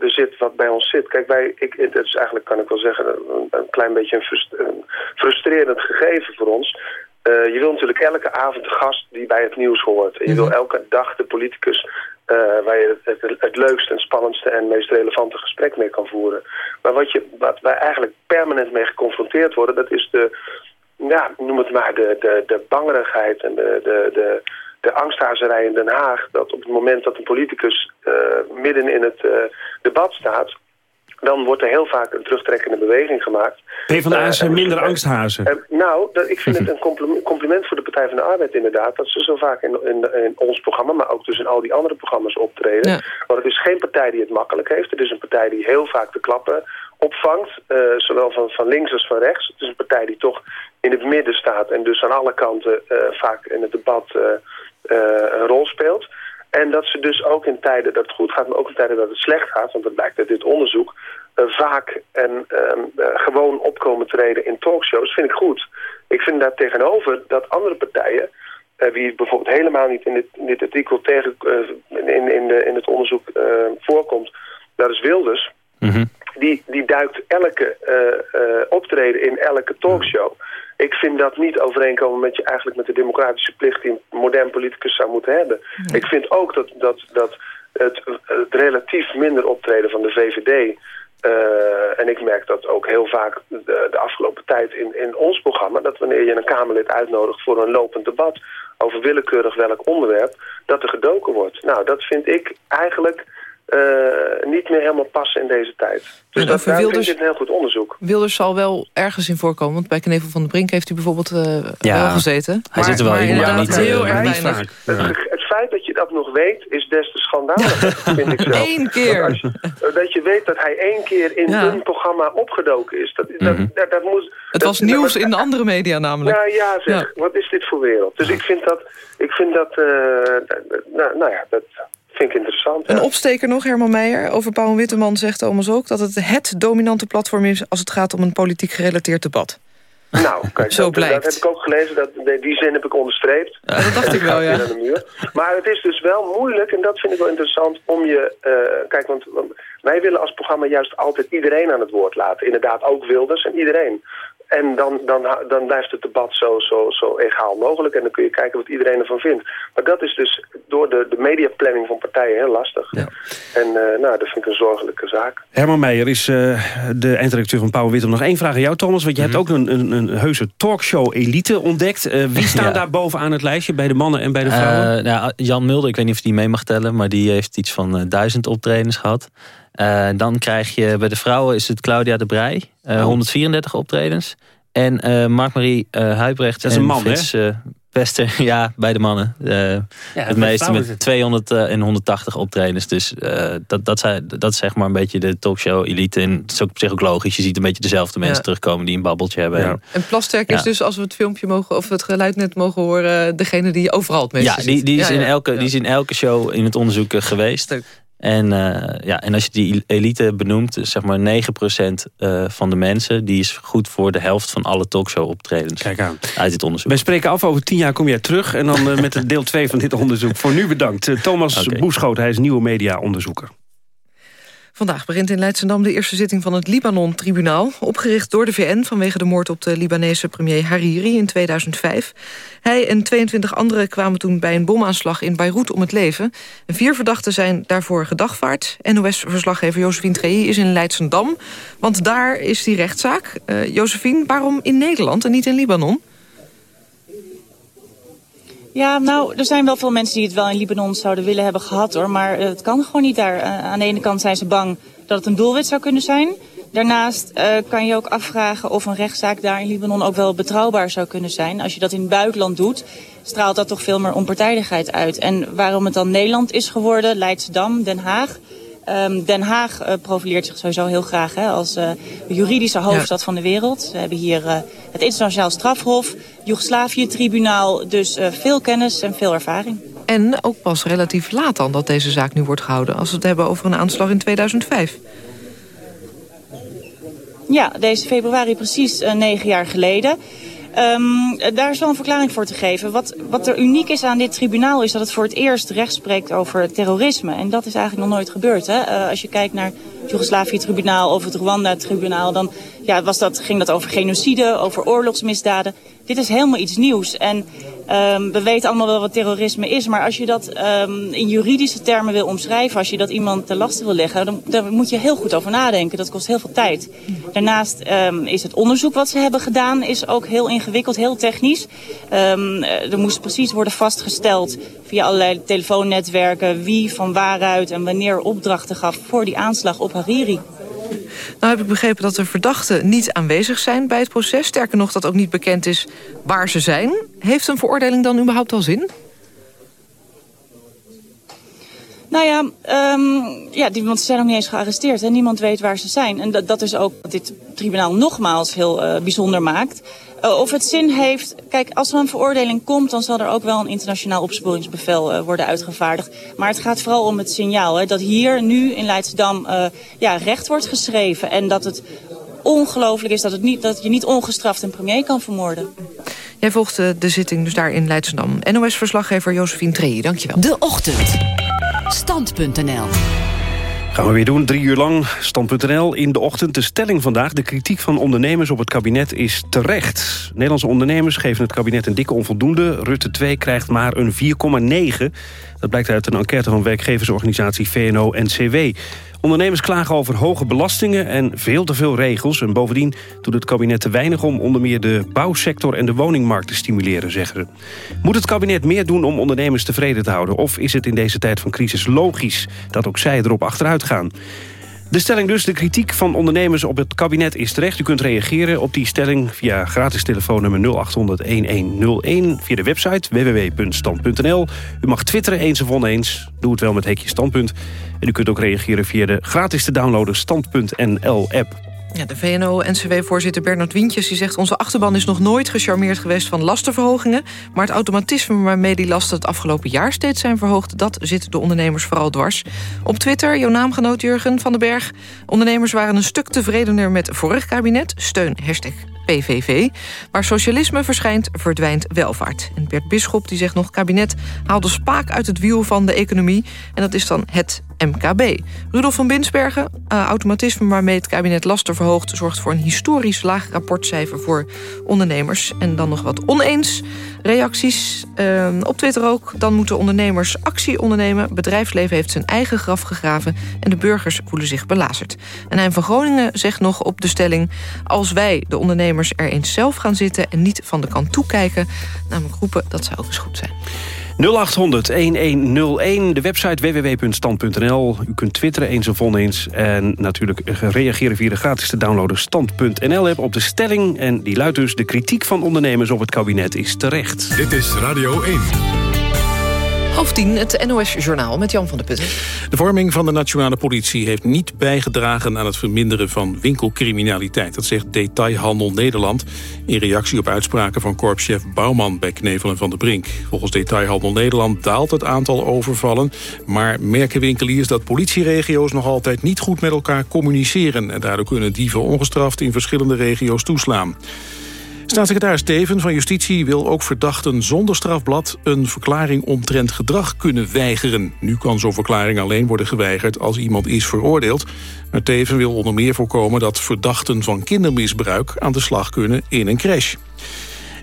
er zit wat bij ons zit. Kijk, wij, ik, dat is eigenlijk, kan ik wel zeggen, een, een klein beetje een, frust- een frustrerend gegeven voor ons. Je wil natuurlijk elke avond de gast die bij het nieuws hoort. En je wil elke dag de politicus eh, waar je het, het, leukste en spannendste en meest relevante gesprek mee kan voeren. Maar wat, je, wat wij eigenlijk permanent mee geconfronteerd worden, dat is de, ja, noem het maar, de, de, de bangerigheid en de, de, de, de angsthazerij in Den Haag. Dat op het moment dat een politicus eh, midden in het eh, debat staat, dan wordt er heel vaak een terugtrekkende beweging gemaakt. P van de A's Eh, zijn minder angsthazen. eh, nou, dat, ik vind het een compliment, compliment voor de Partij van de Arbeid inderdaad... dat ze zo vaak in, in, in ons programma, maar ook dus in al die andere programma's optreden. Want het is geen partij die het makkelijk heeft. Het is een partij die heel vaak de klappen opvangt. eh, zowel van, van links als van rechts. Het is een partij die toch in het midden staat... en dus aan alle kanten eh, vaak in het debat eh, eh, een rol speelt. En dat ze dus ook in tijden dat het goed gaat, maar ook in tijden dat het slecht gaat... want dat blijkt uit dit onderzoek... eh, vaak en ehm, eh, gewoon opkomen treden in talkshows, vind ik goed. Ik vind daar tegenover dat andere partijen... eh, wie bijvoorbeeld helemaal niet in dit, dit artikel tegen, in, in, de, in het onderzoek voorkomt... dat is Wilders die, die duikt elke eh, eh, optreden in elke talkshow. Ik vind dat niet overeenkomen met je eigenlijk met de democratische plicht die een modern politicus zou moeten hebben. Ik vind ook dat, dat, dat het, het relatief minder optreden van de VVD. eh, en ik merk dat ook heel vaak de, de afgelopen tijd in, in ons programma. Dat wanneer je een Kamerlid uitnodigt voor een lopend debat over willekeurig welk onderwerp, dat er gedoken wordt. Nou, dat vind ik eigenlijk eh, niet meer helemaal passen in deze tijd. Dus En dat vind ik dit een heel goed onderzoek. Wilders zal wel ergens in voorkomen. Want bij Knevel van de Brink heeft hij bijvoorbeeld eh, Ja, wel gezeten. hij zit er wel, maar maar niet, eh, heel erg weinig. Het, feit dat je dat nog weet is des te schandaliger, vind ik zelf. Eén keer. Dat je weet dat hij één keer in een programma opgedoken is. Dat, dat, Mhm. dat, dat moet, Het was nieuws in de andere media namelijk. Ja, ja zeg. Wat is dit voor wereld? Dus ik vind dat... Ik vind dat eh, nou, nou ja, dat vind ik interessant. Een ja. opsteker nog, Herman Meijer. Over Paul Witteman zegt Thomas ook... dat het het dominante platform is als het gaat om een politiek gerelateerd debat. Nou, kijk, Zo dat, blijkt. dat heb ik ook gelezen. Dat, die- zin heb ik onderstreept. dat dacht ik wel, ja. Naar de muur. Maar het is dus wel moeilijk, en dat vind ik wel interessant, om je... eh, kijk, want, want wij willen als programma juist altijd iedereen aan het woord laten. Inderdaad, ook Wilders en iedereen. En dan, dan, dan blijft het debat zo, zo, zo egaal mogelijk. En dan kun je kijken wat iedereen ervan vindt. Maar dat is dus door de, de mediaplanning van partijen heel lastig. En eh, nou, dat vind ik een zorgelijke zaak. Herman Meijer is eh, de eindredacteur van Pauw Wittem. Nog één vraag aan jou, Thomas. Want je hebt ook een, een, een heuse talkshow-elite ontdekt. Eh, wie staan Ja. daar bovenaan het lijstje? Bij de mannen en bij de vrouwen? Eh, nou, Jan Mulder, ik weet niet of die mee mag tellen... maar die heeft iets van duizend optredens gehad. Eh, dan krijg je bij de vrouwen is het Claudia de Brij. eh, Oh. 134 optredens. En eh Mark-Marie eh Huibrecht Dat is en een man, Frits eh, Wester. Ja, bij de mannen. Eh, het meeste met het- 200 en 180 optredens. Dus eh, dat, dat, zijn, dat is zeg maar een beetje de talkshow-elite. En het is ook op zich ook logisch. Je ziet een beetje dezelfde mensen Ja. terugkomen... die een babbeltje hebben. Ja. En- Plasterk is dus, als we het filmpje mogen... of het geluid net mogen horen... degene die overal het meeste Ja, die, die, is Ja, in ja. elke, die is in elke show in het onderzoek eh, geweest. En, eh, ja, en als je die elite benoemt, zeg maar 9% eh, van de mensen... die is goed voor de helft van alle talkshow optredens. Kijk aan. Uit dit onderzoek. Wij spreken af, over tien jaar kom jij terug. En dan eh, met deel 2 van dit onderzoek. Voor nu bedankt. Thomas. Boeschoot, hij is nieuwe media-onderzoeker. Vandaag begint in Leidschendam de eerste zitting van het Libanon-tribunaal. Opgericht door de VN vanwege de moord op de Libanese premier Hariri in 2005. Hij en 22 anderen kwamen toen bij een bomaanslag in Beirut om het leven. En vier verdachten zijn daarvoor gedagvaard. NOS-verslaggever Josephine Trey is in Leidschendam. Want daar is die rechtszaak. Uh, Josephine, waarom in Nederland en niet in Libanon? Ja, nou, er zijn wel veel mensen die het wel in Libanon zouden willen hebben gehad hoor. Maar uh, het kan gewoon niet daar. Uh, aan de ene kant zijn ze bang dat het een doelwit zou kunnen zijn. Daarnaast uh, kan je ook afvragen of een rechtszaak daar in Libanon ook wel betrouwbaar zou kunnen zijn. Als je dat in het buitenland doet, straalt dat toch veel meer onpartijdigheid uit. En waarom het dan Nederland is geworden, Leidschendam, Den Haag... Um, Den Haag uh, profileert zich sowieso heel graag hè, als uh, juridische hoofdstad ja. van de wereld. We hebben hier uh, het internationaal strafhof, Joegoslavië-tribunaal, dus veel kennis en veel ervaring. En ook pas relatief laat dan dat deze zaak nu wordt gehouden, als we het hebben over een aanslag in 2005. Ja, deze februari precies negen jaar geleden. Um, daar is wel een verklaring voor te geven. Wat, wat er uniek is aan dit tribunaal is dat het voor het eerst recht spreekt over terrorisme. En dat is eigenlijk nog nooit gebeurd. Hè? Uh, als je kijkt naar het Joegoslavië-tribunaal of het Rwanda-tribunaal... dan ja, was dat, ging dat over genocide, over oorlogsmisdaden. Dit is helemaal iets nieuws. En um, we weten allemaal wel wat terrorisme is. Maar als je dat um, in juridische termen wil omschrijven... als je dat iemand te lasten wil leggen... Dan, daar moet je heel goed over nadenken. Dat kost heel veel tijd. Daarnaast is het onderzoek wat ze hebben gedaan... is ook heel ingewikkeld, heel technisch. Um, er moest precies worden vastgesteld via allerlei telefoonnetwerken... wie van waaruit en wanneer opdrachten gaf voor die aanslag op Hariri. Nou heb ik begrepen dat de verdachten niet aanwezig zijn bij het proces. Sterker nog dat ook niet bekend is waar ze zijn. Heeft een veroordeling dan überhaupt al zin? Nou ja, um, ja die, want ze zijn nog niet eens gearresteerd. en Niemand weet waar ze zijn. En dat, dat is ook wat dit tribunaal nogmaals heel uh, bijzonder maakt. Uh, of het zin heeft... Kijk, als er een veroordeling komt... dan zal er ook wel een internationaal opsporingsbevel uh, worden uitgevaardigd. Maar het gaat vooral om het signaal. Hè, dat hier nu in Leidsdam uh, ja, recht wordt geschreven. En dat het ongelooflijk is dat, het niet, dat je niet ongestraft een premier kan vermoorden. Jij volgt de zitting dus daar in Leidsdam. NOS-verslaggever Josephine Tree, dankjewel. De Ochtend. Stand.nl Gaan we weer doen, drie uur lang. Stand.nl in de ochtend. De stelling vandaag. De kritiek van ondernemers op het kabinet is terecht. Nederlandse ondernemers geven het kabinet een dikke onvoldoende. Rutte 2 krijgt maar een 4,9. Dat blijkt uit een enquête van werkgeversorganisatie VNO-NCW. Ondernemers klagen over hoge belastingen en veel te veel regels. En bovendien doet het kabinet te weinig om onder meer de bouwsector en de woningmarkt te stimuleren, zeggen ze. Moet het kabinet meer doen om ondernemers tevreden te houden? Of is het in deze tijd van crisis logisch dat ook zij erop achteruit gaan? De stelling dus, de kritiek van ondernemers op het kabinet is terecht. U kunt reageren op die stelling via gratis telefoonnummer 0800-1101... via de website www.stand.nl. U mag twitteren eens of oneens. Doe het wel met hekje standpunt. En u kunt ook reageren via de gratis te downloaden stand.nl-app. Ja, de VNO-NCW-voorzitter Bernard Wientjes die zegt... onze achterban is nog nooit gecharmeerd geweest van lastenverhogingen... maar het automatisme waarmee die lasten het afgelopen jaar steeds zijn verhoogd... dat zit de ondernemers vooral dwars. Op Twitter, jouw naamgenoot Jurgen van den Berg... ondernemers waren een stuk tevredener met vorig kabinet. Steun hashtag PVV. Waar socialisme verschijnt, verdwijnt welvaart. En Bert Bisschop die zegt nog... kabinet haalde spaak uit het wiel van de economie... en dat is dan het MKB. Rudolf van Binsbergen, uh, automatisme waarmee het kabinet lasten verhoogt... zorgt voor een historisch laag rapportcijfer voor ondernemers. En dan nog wat oneens. Reacties uh, op Twitter ook. Dan moeten ondernemers actie ondernemen. Bedrijfsleven heeft zijn eigen graf gegraven... en de burgers voelen zich belazerd. En hij van Groningen zegt nog op de stelling... als wij, de ondernemers, er eens zelf gaan zitten... en niet van de kant toekijken, namelijk roepen... dat zou ook eens goed zijn. 0800-1101, de website www.stand.nl. U kunt twitteren eens of oneens. En natuurlijk reageren via de gratis te downloaden stand.nl-app op de stelling. En die luidt dus, de kritiek van ondernemers op het kabinet is terecht. Dit is Radio 1. Half tien, het NOS-journaal met Jan van der Putten. De vorming van de nationale politie heeft niet bijgedragen... aan het verminderen van winkelcriminaliteit. Dat zegt Detailhandel Nederland... in reactie op uitspraken van korpschef Bouwman... bij Knevel en Van der Brink. Volgens Detailhandel Nederland daalt het aantal overvallen... maar merken winkeliers dat politieregio's nog altijd niet goed met elkaar communiceren... en daardoor kunnen dieven ongestraft in verschillende regio's toeslaan. Staatssecretaris Steven van Justitie wil ook verdachten zonder strafblad... een verklaring omtrent gedrag kunnen weigeren. Nu kan zo'n verklaring alleen worden geweigerd als iemand is veroordeeld. Maar Teven wil onder meer voorkomen dat verdachten van kindermisbruik... aan de slag kunnen in een crash.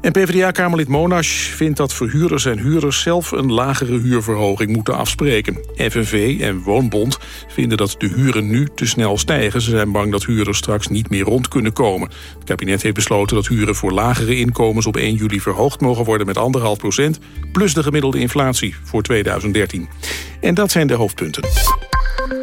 En PvdA-kamerlid Monash vindt dat verhuurders en huurders zelf een lagere huurverhoging moeten afspreken. FNV en Woonbond vinden dat de huren nu te snel stijgen. Ze zijn bang dat huurders straks niet meer rond kunnen komen. Het kabinet heeft besloten dat huren voor lagere inkomens op 1 juli verhoogd mogen worden met 1,5 procent, plus de gemiddelde inflatie voor 2013. En dat zijn de hoofdpunten.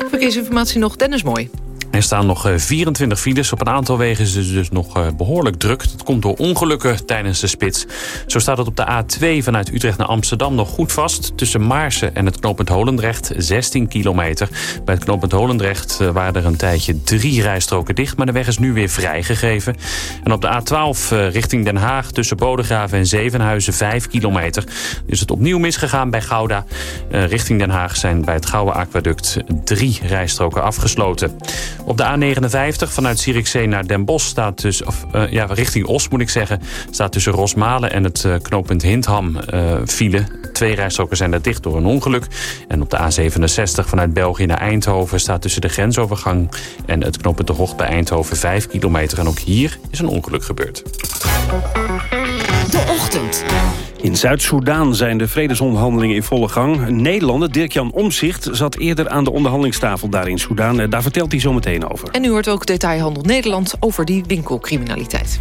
Verkeersinformatie nog, Dennis Mooi. Er staan nog 24 files. Op een aantal wegen is het dus nog behoorlijk druk. Dat komt door ongelukken tijdens de spits. Zo staat het op de A2 vanuit Utrecht naar Amsterdam nog goed vast. Tussen Maarsen en het knooppunt Holendrecht 16 kilometer. Bij het knooppunt Holendrecht waren er een tijdje drie rijstroken dicht. Maar de weg is nu weer vrijgegeven. En op de A12 richting Den Haag tussen Bodegraven en Zevenhuizen 5 kilometer. Dus het opnieuw misgegaan bij Gouda. Richting Den Haag zijn bij het Gouwe Aquaduct drie rijstroken afgesloten. Op de A59 vanuit Zierikzee naar Den Bosch staat dus, of uh, ja, richting Os moet ik zeggen, staat tussen Rosmalen en het uh, knooppunt Hindham uh, file. Twee rijstroken zijn er dicht door een ongeluk. En op de A67 vanuit België naar Eindhoven staat tussen de grensovergang en het knooppunt De Hocht bij Eindhoven 5 kilometer. En ook hier is een ongeluk gebeurd. De ochtend. In Zuid-Soedan zijn de vredesonderhandelingen in volle gang. Een Nederlander, Dirk-Jan Omzicht, zat eerder aan de onderhandelingstafel daar in Soedan. Daar vertelt hij zo meteen over. En u hoort ook Detailhandel Nederland over die winkelcriminaliteit.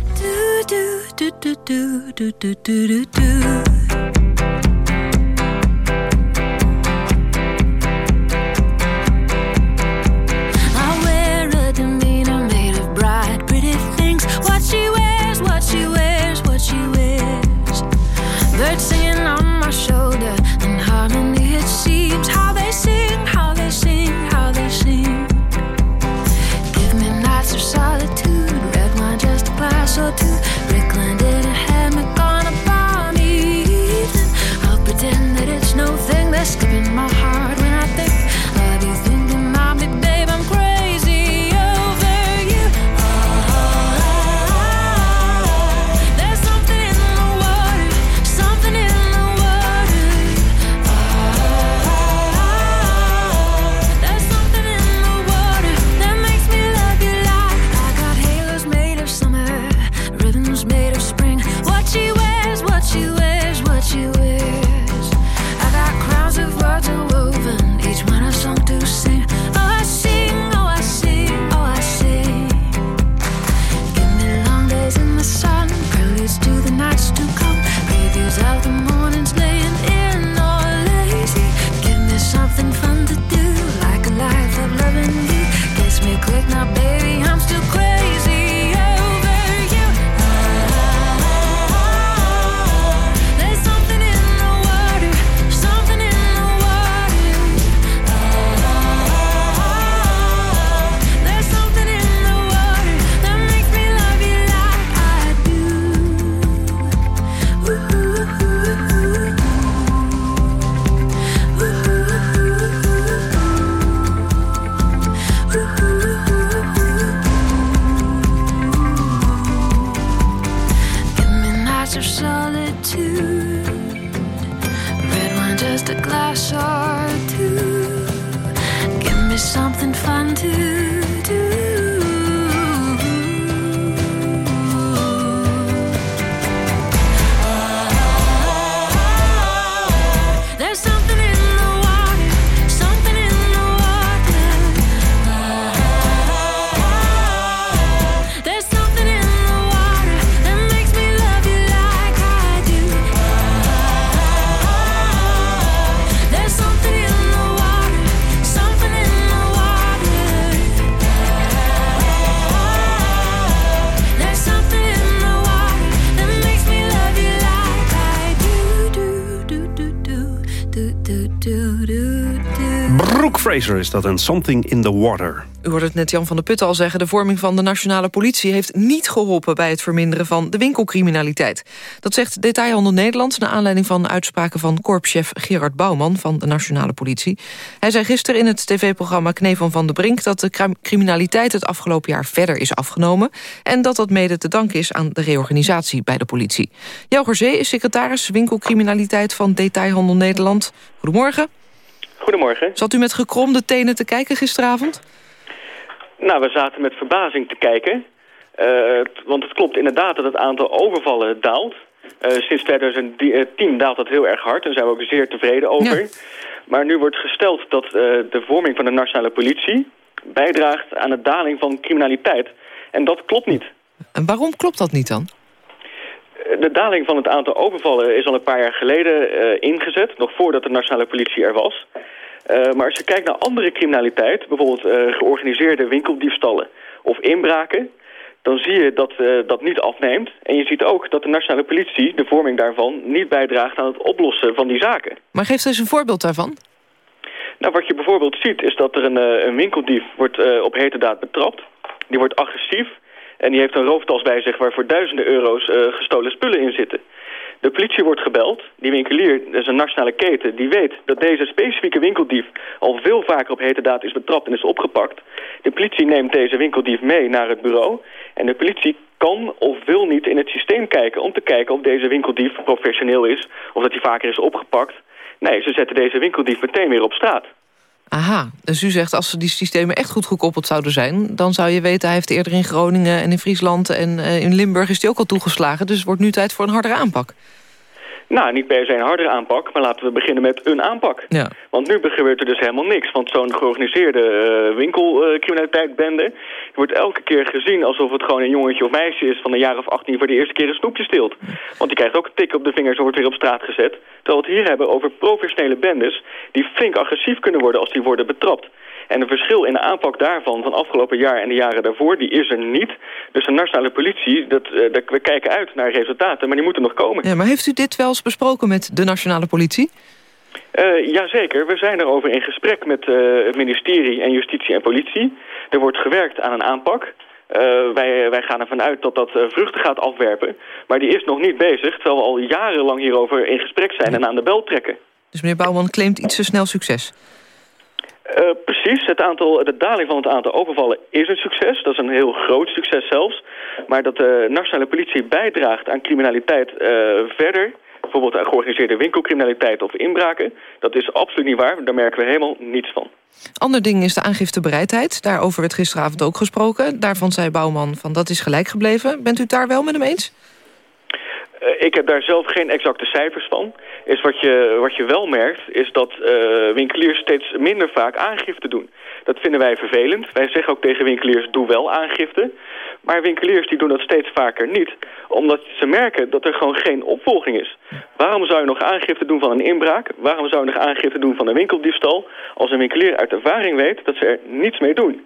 Is dat en Something in the Water. U hoorde het net Jan van der Putten al zeggen... de vorming van de nationale politie heeft niet geholpen... bij het verminderen van de winkelcriminaliteit. Dat zegt Detailhandel Nederland... naar aanleiding van uitspraken van korpschef Gerard Bouwman... van de nationale politie. Hij zei gisteren in het tv-programma Knevel van de Brink... dat de crim- criminaliteit het afgelopen jaar verder is afgenomen... en dat dat mede te danken is aan de reorganisatie bij de politie. Jelger Zee is secretaris winkelcriminaliteit van Detailhandel Nederland. Goedemorgen. Goedemorgen. Zat u met gekromde tenen te kijken gisteravond? Nou, we zaten met verbazing te kijken. Eh, want het klopt inderdaad dat het aantal overvallen daalt. Eh, sinds 2010 daalt dat heel erg hard. Daar zijn we ook zeer tevreden over. Maar nu wordt gesteld dat eh, de vorming van de nationale politie... bijdraagt aan de daling van criminaliteit. En dat klopt niet. En waarom klopt dat niet dan? Eh, De daling van het aantal overvallen is al een paar jaar geleden eh, ingezet. Nog voordat de nationale politie er was. Eh, maar als je kijkt naar andere criminaliteit... bijvoorbeeld georganiseerde winkeldiefstallen of inbraken... dan zie je dat dat niet afneemt. En je ziet ook dat de nationale politie, de vorming daarvan... niet bijdraagt aan het oplossen van die zaken. Maar geef eens een voorbeeld daarvan. Nou, wat je bijvoorbeeld ziet is dat er een, een winkeldief wordt eh, op hete daad betrapt. Die wordt agressief en die heeft een rooftas bij zich waar voor duizenden euro's eh, gestolen spullen in zitten. De politie wordt gebeld. Die winkelier, dat is een nationale keten, die weet dat deze specifieke winkeldief al veel vaker op hete daad is betrapt en is opgepakt. De politie neemt deze winkeldief mee naar het bureau. En de politie kan of wil niet in het systeem kijken om te kijken of deze winkeldief professioneel is of dat hij vaker is opgepakt. Nee, ze zetten deze winkeldief meteen weer op straat. Aha, dus u zegt als die systemen echt goed gekoppeld zouden zijn... dan zou je weten, hij heeft eerder in Groningen en in Friesland... en eh, in Limburg is hij ook al toegeslagen. Dus het wordt nu tijd voor een hardere aanpak. Nou, niet per se een hardere aanpak, maar laten we beginnen met een aanpak. Ja. Want nu gebeurt er dus helemaal niks. Want zo'n georganiseerde uh, winkelcriminaliteitbende... wordt elke keer gezien alsof het gewoon een jongetje of meisje is... van een jaar of 18 voor de eerste keer een snoepje steelt. Want die krijgt ook een tik op de vingers en wordt weer op straat gezet. Terwijl we het hier hebben over professionele bendes... die flink agressief kunnen worden als die worden betrapt. En een verschil in de aanpak daarvan van afgelopen jaar en de jaren daarvoor, die is er niet. Dus de nationale politie, dat, uh, dat, we kijken uit naar resultaten, maar die moeten nog komen. Ja, maar heeft u dit wel eens besproken met de nationale politie? Uh, jazeker, we zijn erover in gesprek met uh, het ministerie en justitie en politie. Er wordt gewerkt aan een aanpak. Uh, wij, wij gaan ervan uit dat dat vruchten gaat afwerpen. Maar die is nog niet bezig, terwijl we al jarenlang hierover in gesprek zijn en aan de bel trekken. Dus meneer Bouwman claimt iets te snel succes? Uh, precies, het aantal, de daling van het aantal overvallen is een succes. Dat is een heel groot succes zelfs. Maar dat de nationale politie bijdraagt aan criminaliteit uh, verder... bijvoorbeeld aan georganiseerde winkelcriminaliteit of inbraken... dat is absoluut niet waar. Daar merken we helemaal niets van. Ander ding is de aangiftebereidheid. Daarover werd gisteravond ook gesproken. Daarvan zei Bouwman van dat is gelijk gebleven. Bent u het daar wel met hem eens? Uh, ik heb daar zelf geen exacte cijfers van. Is wat, je, wat je wel merkt, is dat uh, winkeliers steeds minder vaak aangifte doen. Dat vinden wij vervelend. Wij zeggen ook tegen winkeliers, doe wel aangifte. Maar winkeliers die doen dat steeds vaker niet. Omdat ze merken dat er gewoon geen opvolging is. Waarom zou je nog aangifte doen van een inbraak? Waarom zou je nog aangifte doen van een winkeldiefstal? Als een winkelier uit ervaring weet dat ze er niets mee doen.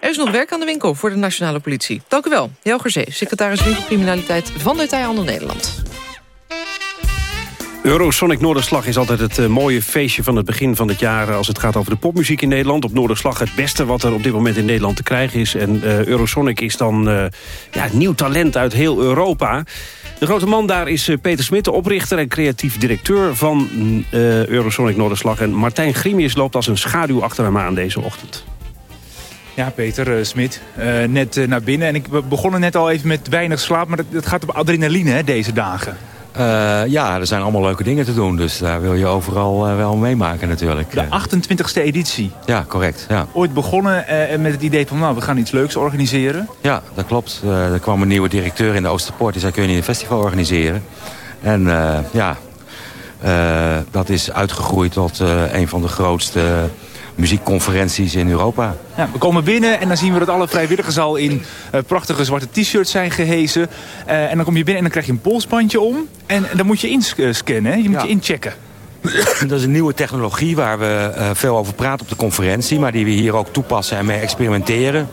Er is nog werk aan de winkel voor de nationale politie. Dank u wel, Jelger Zee, secretaris winkelcriminaliteit van Detailhandel Nederland. Eurosonic Noorderslag is altijd het uh, mooie feestje van het begin van het jaar... als het gaat over de popmuziek in Nederland. Op Noorderslag het beste wat er op dit moment in Nederland te krijgen is. En uh, Eurosonic is dan uh, ja, nieuw talent uit heel Europa. De grote man daar is Peter Smit, de oprichter en creatief directeur... van Eurosonic Noorderslag. En Martijn Grimius loopt als een schaduw achter hem aan deze ochtend. Ja, Peter uh, Smit, net naar binnen. En ik, we begonnen net al even met weinig slaap, maar dat gaat op adrenaline hè, deze dagen. Ja, er zijn allemaal leuke dingen te doen. Dus daar wil je overal wel meemaken natuurlijk. De 28e editie. Ja, correct. Ja. Ooit begonnen met het idee van, nou, we gaan iets leuks organiseren. Ja, dat klopt. er kwam een nieuwe directeur in de Oosterpoort. Die zei, kun je niet een festival organiseren? En ja, dat is uitgegroeid tot een van de grootste muziekconferenties in Europa. Ja, we komen binnen en dan zien we dat alle vrijwilligers al in uh, prachtige zwarte t-shirts zijn gehezen. Uh, en dan kom je binnen en dan krijg je een polsbandje om. En, en dan moet je inscannen, hè? je moet ja. je inchecken. Dat is een nieuwe technologie waar we veel over praten op de conferentie... maar die we hier ook toepassen en mee experimenteren.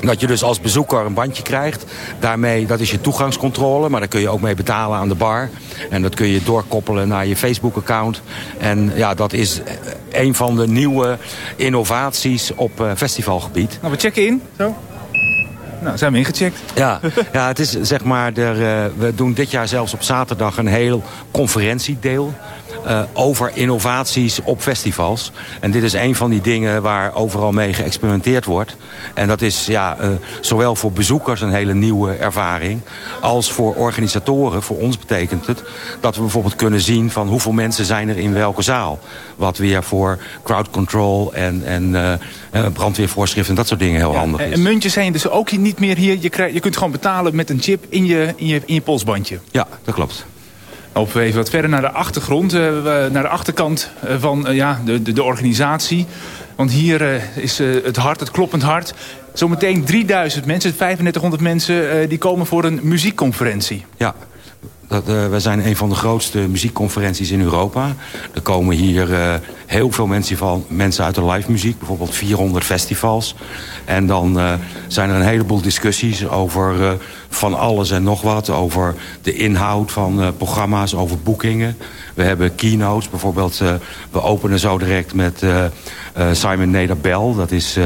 Dat je dus als bezoeker een bandje krijgt. Daarmee, dat is je toegangscontrole, maar daar kun je ook mee betalen aan de bar. En dat kun je doorkoppelen naar je Facebook-account. En ja, dat is een van de nieuwe innovaties op uh, festivalgebied. Nou, we checken in, zo. Nou, zijn we ingecheckt. Ja, ja het is zeg maar, er, uh, we doen dit jaar zelfs op zaterdag een heel conferentiedeel. Uh, over innovaties op festivals. En dit is een van die dingen waar overal mee geëxperimenteerd wordt. En dat is ja, uh, zowel voor bezoekers een hele nieuwe ervaring... als voor organisatoren, voor ons betekent het... dat we bijvoorbeeld kunnen zien van hoeveel mensen zijn er in welke zaal. Wat weer voor crowd control en, en uh, brandweervoorschriften en dat soort dingen heel ja, handig is. En muntjes zijn dus ook niet meer hier. Je, krijg, je kunt gewoon betalen met een chip in je, in je, in je polsbandje. Ja, dat klopt. We even wat verder naar de achtergrond, uh, naar de achterkant uh, van uh, ja, de, de, organisatie. Want hier is het hart, het kloppend hart. Zometeen 3000 mensen, 3500 mensen, die komen voor een muziekconferentie. Ja, dat, wij zijn een van de grootste muziekconferenties in Europa. Er komen hier heel veel mensen, van, mensen uit de live muziek. Bijvoorbeeld 400 festivals. En dan zijn er een heleboel discussies over van alles en nog wat. Over de inhoud van programma's, over boekingen. We hebben keynotes. Bijvoorbeeld, we openen zo direct met Simon Neder Bell. Dat is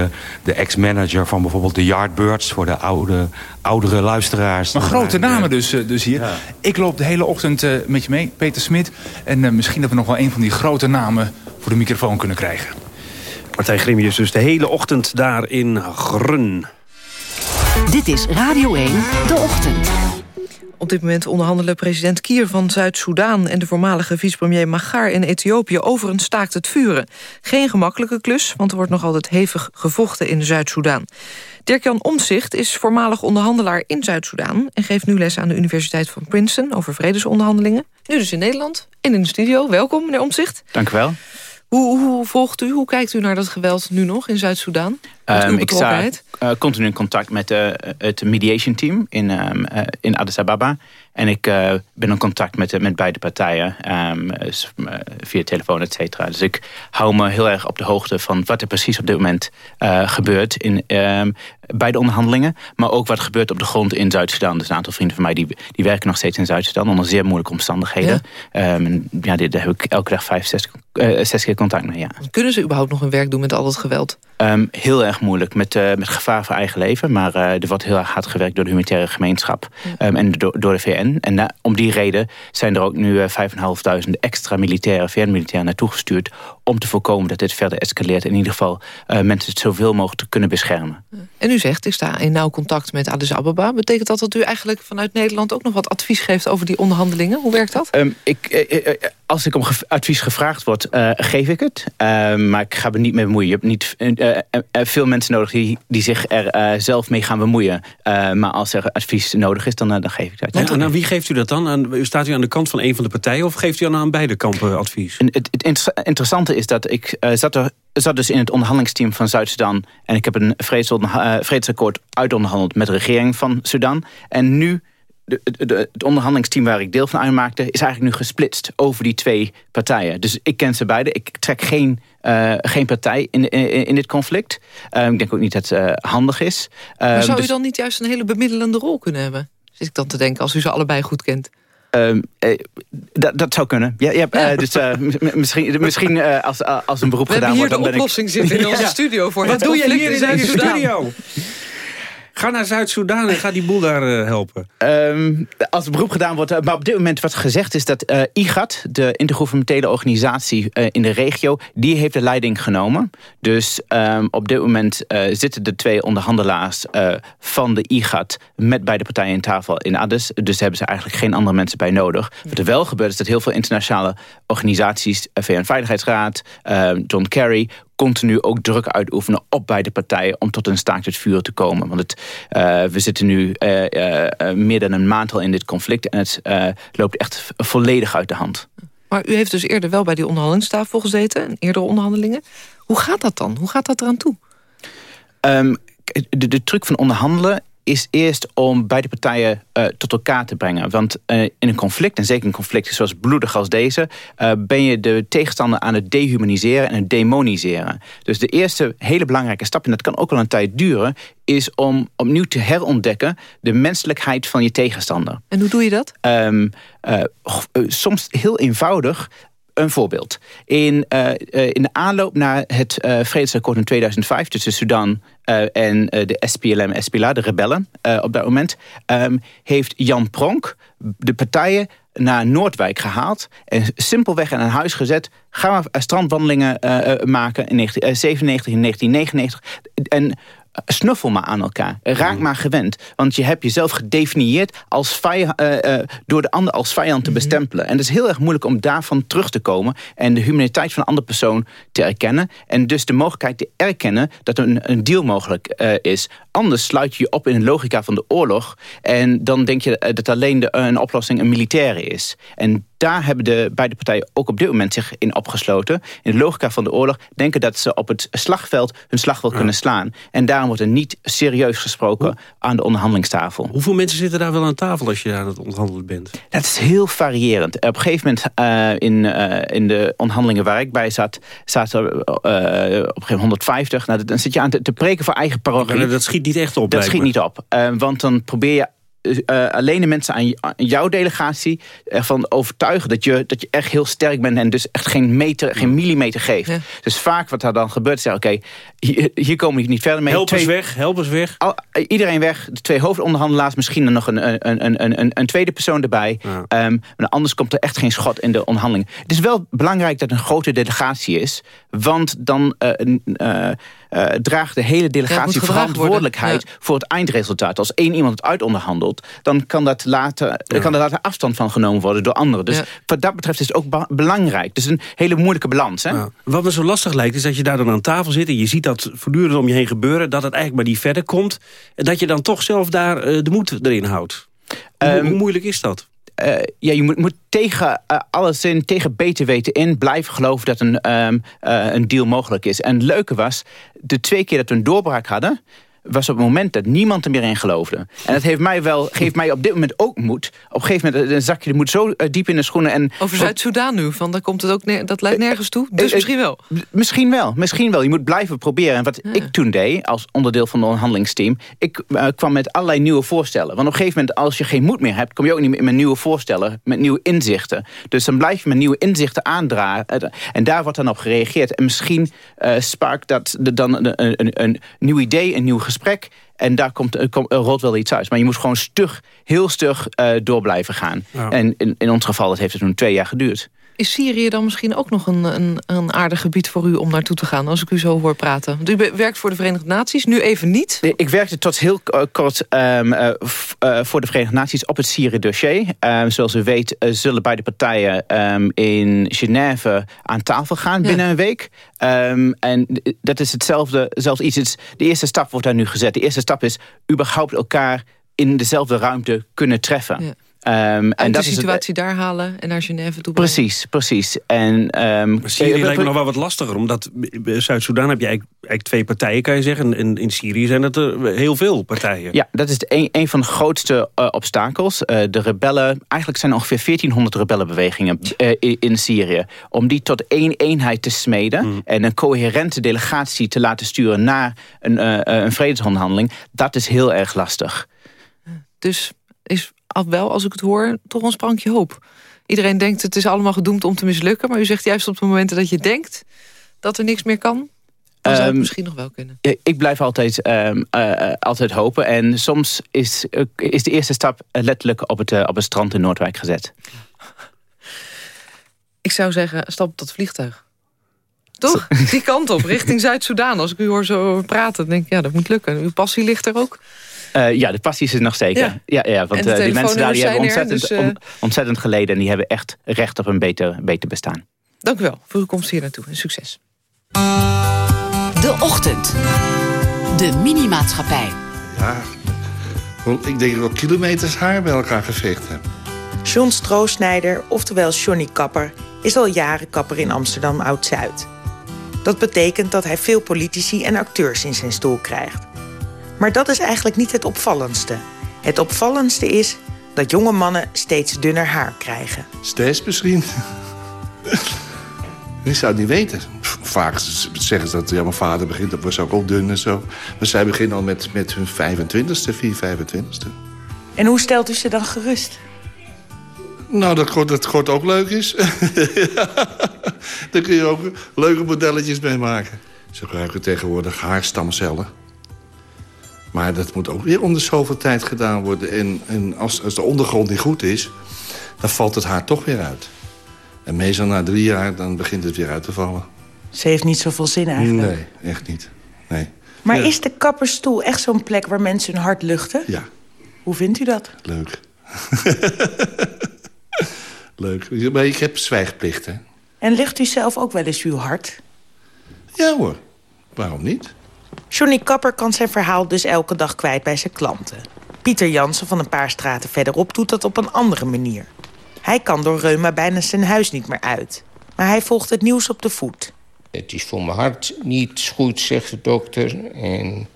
de ex-manager van bijvoorbeeld de Yardbirds... voor de oude, oudere luisteraars. Maar grote namen dus, dus hier. Ja. Ik loop de hele ochtend uh, met je mee, Peter Smit. En uh, misschien dat we nog wel een van die grote namen voor de microfoon kunnen krijgen. Martijn Grimius dus de hele ochtend daar in Grun. Dit is Radio 1, de ochtend. Op dit moment onderhandelen president Kier van Zuid-Soedan... en de voormalige vicepremier Magar in Ethiopië over een staakt het vuren. Geen gemakkelijke klus, want er wordt nog altijd hevig gevochten in Zuid-Soedan. Dirk-Jan Omtzigt is voormalig onderhandelaar in Zuid-Soedan... en geeft nu les aan de Universiteit van Princeton over vredesonderhandelingen. Nu dus in Nederland en in de studio. Welkom, meneer Omtzigt. Dank u wel. Hoe, hoe, volgt u, hoe kijkt u naar dat geweld nu nog in Zuid-Soedan? Um, ik sta uh, continu in contact met uh, het mediation team in, um, uh, in Addis Ababa. En ik ben in contact met, met beide partijen um, via telefoon, et cetera. Dus ik hou me heel erg op de hoogte van wat er precies op dit moment gebeurt in beide onderhandelingen. Maar ook wat gebeurt op de grond in Zuid-Sudan. Dus een aantal vrienden van mij die, die werken nog steeds in Zuid-Sudan onder zeer moeilijke omstandigheden. Ja, ja dit, daar heb ik elke dag vijf, zes, zes keer contact mee. Ja. Kunnen ze überhaupt nog hun werk doen met al dat geweld? Heel erg moeilijk, met, uh, met gevaar voor eigen leven. Maar uh, er wordt heel hard gewerkt door de humanitaire gemeenschap ja. um, en door, door de VN. En uh, om die reden zijn er ook nu 5.500 extra militairen, VN-militairen naartoe gestuurd... om te voorkomen dat dit verder escaleert. In ieder geval mensen het zoveel mogelijk te kunnen beschermen. En u zegt, ik sta in nauw contact met Addis Ababa. Betekent dat dat u eigenlijk vanuit Nederland ook nog wat advies geeft over die onderhandelingen? Hoe werkt dat? Um, ik, als ik om advies gevraagd word, geef ik het. maar ik ga er niet mee bemoeien. Je hebt niet uh, veel mensen nodig die, die zich er zelf mee gaan bemoeien. Maar als er advies nodig is, dan, dan geef ik dat. Ja, en aan wie geeft u dat dan? Aan, staat u aan de kant van een van de partijen... of geeft u dan aan beide kampen advies? En het, het interessante is dat ik zat, er, zat dus in het onderhandelingsteam van Zuid-Sudan... en ik heb een vredesakkoord uitonderhandeld met de regering van Sudan. En nu... De, de, het onderhandelingsteam waar ik deel van uitmaakte... is eigenlijk nu gesplitst over die twee partijen. Dus ik ken ze beide. Ik trek geen, uh, geen partij in, in, in dit conflict. Uh, ik denk ook niet dat het uh, handig is. maar zou dus... u dan niet juist een hele bemiddelende rol kunnen hebben? Zit ik dan te denken, als u ze allebei goed kent. Um, eh, dat, dat zou kunnen. Ja, ja, ja. Uh, dus, uh, misschien misschien uh, als, als een beroep We gedaan wordt... We hebben hier de oplossing ik... zitten in onze ja. studio. voor Wat doe je hier in deze studio? Ga naar Zuid-Soedan en ga die boel daar uh, helpen. Um, als beroep gedaan wordt... maar op dit moment wat gezegd is dat uh, IGAT... de intergouvernementele organisatie in de regio... die heeft de leiding genomen. Dus um, op dit moment zitten de twee onderhandelaars van de IGAT... met beide partijen in tafel in Addis. Dus hebben ze eigenlijk geen andere mensen bij nodig. Wat er wel gebeurt is dat heel veel internationale organisaties... VN-veiligheidsraad, John Kerry continu ook druk uitoefenen op beide partijen... om tot een staakt het vuur te komen. Want het, uh, we zitten nu uh, uh, meer dan een maand al in dit conflict... en het loopt echt volledig uit de hand. Maar u heeft dus eerder wel bij die onderhandelingstafel gezeten... eerdere onderhandelingen. Hoe gaat dat dan? Hoe gaat dat eraan toe? Um, de, de truc van onderhandelen is eerst om beide partijen uh, tot elkaar te brengen. Want uh, in een conflict, en zeker een conflict zoals bloedig als deze... Uh, ben je de tegenstander aan het dehumaniseren en het demoniseren. Dus de eerste hele belangrijke stap, en dat kan ook wel een tijd duren... is om opnieuw te herontdekken de menselijkheid van je tegenstander. En hoe doe je dat? Um, soms heel eenvoudig een voorbeeld. In, uh, in de aanloop naar het uh, vredesakkoord in 2005 tussen Sudan en de SPLM, SPLA, de rebellen op dat moment, um, heeft Jan Pronk de partijen naar Noordwijk gehaald en simpelweg in een huis gezet. Gaan we strandwandelingen maken in 1997 en 1999. En snuffel maar aan elkaar. Raak maar gewend. Want je hebt jezelf gedefinieerd als vijand, uh, uh, door de ander als vijand te mhm. bestempelen. En het is heel erg moeilijk om daarvan terug te komen... en de humaniteit van een andere persoon te erkennen. En dus de mogelijkheid te erkennen dat een, een deal mogelijk uh, is. Anders sluit je je op in de logica van de oorlog... en dan denk je dat alleen de, een oplossing een militaire is. En daar hebben de beide partijen ook op dit moment zich in opgesloten. In de logica van de oorlog denken dat ze op het slagveld hun slag wil kunnen slaan. En daarom wordt er niet serieus gesproken aan de onderhandelingstafel. Hoeveel mensen zitten daar wel aan tafel als je aan het onderhandelen bent? Dat is heel variërend. Op een gegeven moment uh, in, uh, in de onderhandelingen waar ik bij zat... zaten er uh, op een gegeven moment 150. Nou, dan zit je aan te, te preken voor eigen parochie. dat schiet niet echt op. Dat schiet niet op. want dan probeer je uh, alleen de mensen aan, jouw delegatie ervan overtuigen dat je, dat je echt heel sterk bent en dus echt geen meter, geen millimeter geeft. Dus vaak wat er dan gebeurt, is oké, hier, hier, komen we niet verder mee. Help eens weg, help eens weg. Al, iedereen weg, de twee hoofdonderhandelaars, misschien nog een, een, een, een, een tweede persoon erbij. Ja. Um, anders komt er echt geen schot in de onderhandeling. Het is wel belangrijk dat een grote delegatie is, want dan uh, uh, draagt de hele delegatie verantwoordelijkheid voor het eindresultaat. Als één iemand het uitonderhandelt, dan kan, dat later, ja. kan er later afstand van genomen worden door anderen. Dus ja. wat dat betreft is het ook belangrijk. Dus een hele moeilijke balans. Hè? Wat me zo lastig lijkt, is dat je daar dan aan tafel zit... en je ziet dat voortdurend om je heen gebeuren... dat het eigenlijk maar niet verder komt... en dat je dan toch zelf daar uh, de moed erin houdt. Um, hoe, hoe moeilijk is dat? Uh, ja, je moet, moet tegen uh, alles in, tegen beter weten in... blijven geloven dat een, um, uh, een deal mogelijk is. En het leuke was, de twee keer dat we een doorbraak hadden was op het moment dat niemand er meer in geloofde. En dat heeft mij wel, geeft mij op dit moment ook moed. Op een gegeven moment een zakje de moed zo uh, diep in de schoenen. En, Over Zuid-Soedan nu, van, daar komt het ook neer, dat leidt nergens toe. Dus uh, misschien wel. Misschien wel, misschien wel. Je moet blijven proberen. En wat ja. ik toen deed, als onderdeel van het onderhandelingsteam... ik uh, kwam met allerlei nieuwe voorstellen. Want op een gegeven moment, als je geen moed meer hebt... kom je ook niet meer met nieuwe voorstellen, met nieuwe inzichten. Dus dan blijf je met nieuwe inzichten aandragen. En daar wordt dan op gereageerd. En misschien sparkt dat dan een, een, een, een nieuw idee, een nieuw gesprek gesprek. En daar komt, komt, rolt wel iets uit. Maar je moet gewoon stug, heel stug uh, door blijven gaan. Ja. En in, in ons geval, dat heeft het toen twee jaar geduurd. Is Syrië dan misschien ook nog een, een, een, aardig gebied voor u om naartoe te gaan... als ik u zo hoor praten? Want u werkt voor de Verenigde Naties, nu even niet. Ik werkte tot heel kort um, uh, uh, voor de Verenigde Naties op het Syrië-dossier. Um, zoals u weet uh, zullen beide partijen um, in Genève aan tafel gaan ja. binnen een week. en dat is hetzelfde, zelfs iets. Het, de eerste stap wordt daar nu gezet. De eerste stap is überhaupt elkaar in dezelfde ruimte kunnen treffen. Ja. Um, en dat de situatie het, daar halen en naar Genève toe brengen. Precies, precies. En, um, Syrië lijkt me nog wel wat lastiger, omdat Zuid-Soedan heb je eigenlijk, eigenlijk, twee partijen, kan je zeggen. En in Syrië zijn het er heel veel partijen. Ja, dat is een, een van de grootste uh, obstakels. Uh, de rebellen, eigenlijk zijn er ongeveer 1400 rebellenbewegingen uh, in Syrië. Om die tot één eenheid te smeden mm. en een coherente delegatie te laten sturen naar een, een vredesonderhandeling, dat is heel erg lastig. Dus is al wel, als ik het hoor, toch een sprankje hoop. Iedereen denkt het is allemaal gedoemd om te mislukken... maar u zegt juist op de momenten dat je denkt dat er niks meer kan... Dan zou het Ehm, misschien nog wel kunnen. Ik blijf altijd, ehm, eh, eh, altijd hopen. En soms is, eh, is de eerste stap letterlijk op het, op het strand in Noordwijk gezet. Ik zou zeggen, stap op dat vliegtuig. Toch? Die kant op, richting Zuid-Soedan. Als ik u hoor zo praten, denk ik, ja, dat moet lukken. Uw passie ligt er ook. Eh, ja, de passie is er nog zeker. Ja. Ja, ja, want eh, die mensen daar die hebben ontzettend, er, dus, on- ontzettend geleden. En die hebben echt recht op een beter, beter bestaan. Dank u wel voor uw komst hier naartoe. En succes. De Ochtend. De Minimaatschappij. Ja, wel, ik denk dat ik kilometers haar bij elkaar geveegd heb. John Stroosnijder, oftewel Johnny Kapper, is al jaren kapper in Amsterdam Oud-Zuid. Dat betekent dat hij veel politici en acteurs in zijn stoel krijgt. Maar dat is eigenlijk niet het opvallendste. Het opvallendste is dat jonge mannen steeds dunner haar krijgen. Steeds misschien. Ik zou het niet weten. Vaak zeggen ze dat ja, mijn vader begint, dat was ook al dun en zo. Maar zij beginnen al met, met hun 25ste, 4, 25ste. En hoe stelt u ze dan gerust? Nou, dat kort, dat ook leuk is. Daar kun je ook leuke modelletjes mee maken. Ze gebruiken tegenwoordig haarstamcellen. Maar dat moet ook weer onder zoveel tijd gedaan worden. En, en als, als de ondergrond niet goed is, dan valt het haar toch weer uit. En meestal na drie jaar, dan begint het weer uit te vallen. Ze heeft niet zoveel zin eigenlijk. Nee, echt niet. Nee. Maar Ja, is de kapperstoel echt zo'n plek waar mensen hun hart luchten? Ja. Hoe vindt u dat? Leuk. Leuk. Maar ik heb zwijgplicht, hè? En ligt u zelf ook wel eens uw hart? Ja hoor. Waarom niet? Johnny Kapper kan zijn verhaal dus elke dag kwijt bij zijn klanten. Pieter Jansen van een paar straten verderop doet dat op een andere manier. Hij kan door reuma bijna zijn huis niet meer uit. Maar hij volgt het nieuws op de voet. Het is voor mijn hart niet goed, zegt de dokter. En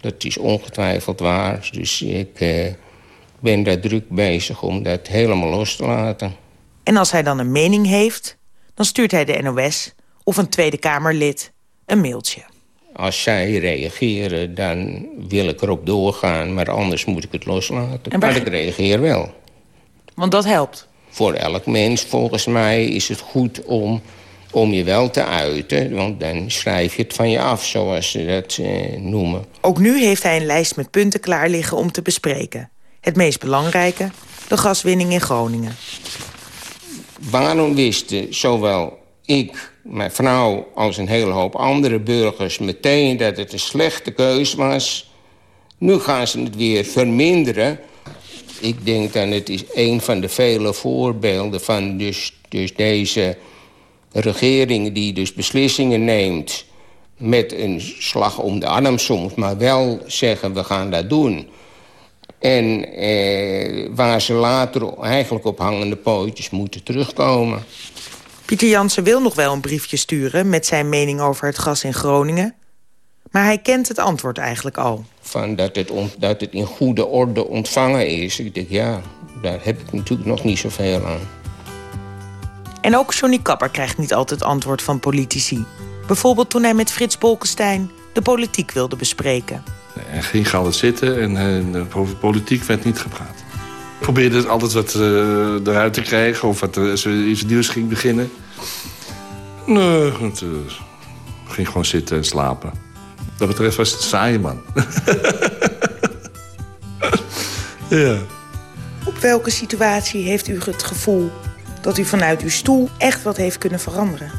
dat is ongetwijfeld waar. Dus ik eh, ben daar druk bezig om dat helemaal los te laten. En als hij dan een mening heeft, dan stuurt hij de NOS of een Tweede Kamerlid een mailtje. Als zij reageren, dan wil ik erop doorgaan. Maar anders moet ik het loslaten. En waar- Maar ik reageer wel. Want dat helpt. Voor elk mens, volgens mij, is het goed om, om je wel te uiten. Want dan schrijf je het van je af, zoals ze dat eh, noemen. Ook nu heeft hij een lijst met punten klaar liggen om te bespreken. Het meest belangrijke, de gaswinning in Groningen. Waarom wisten zowel ik, mijn vrouw... als een hele hoop andere burgers meteen dat het een slechte keus was? Nu gaan ze het weer verminderen. Ik denk dat het is een van de vele voorbeelden van dus, dus deze regering... die dus beslissingen neemt met een slag om de arm soms... maar wel zeggen, we gaan dat doen... En eh, waar ze later eigenlijk op hangende pootjes moeten terugkomen. Pieter Jansen wil nog wel een briefje sturen... met zijn mening over het gas in Groningen. Maar hij kent het antwoord eigenlijk al. Van dat, het on- dat het in goede orde ontvangen is. Ik denk, ja, daar heb ik natuurlijk nog niet zoveel aan. En ook Johnny Kapper krijgt niet altijd antwoord van politici. Bijvoorbeeld toen hij met Frits Bolkestein de politiek wilde bespreken. En ging gauw wat zitten en eh, over politiek werd niet gepraat. Ik probeerde altijd wat eh, eruit te krijgen of wat, uh, iets nieuws ging beginnen. Nee, het uh, ging gewoon zitten en slapen. Dat betreft was het saai, man. ja. Op welke situatie heeft u het gevoel dat u vanuit uw stoel echt wat heeft kunnen veranderen?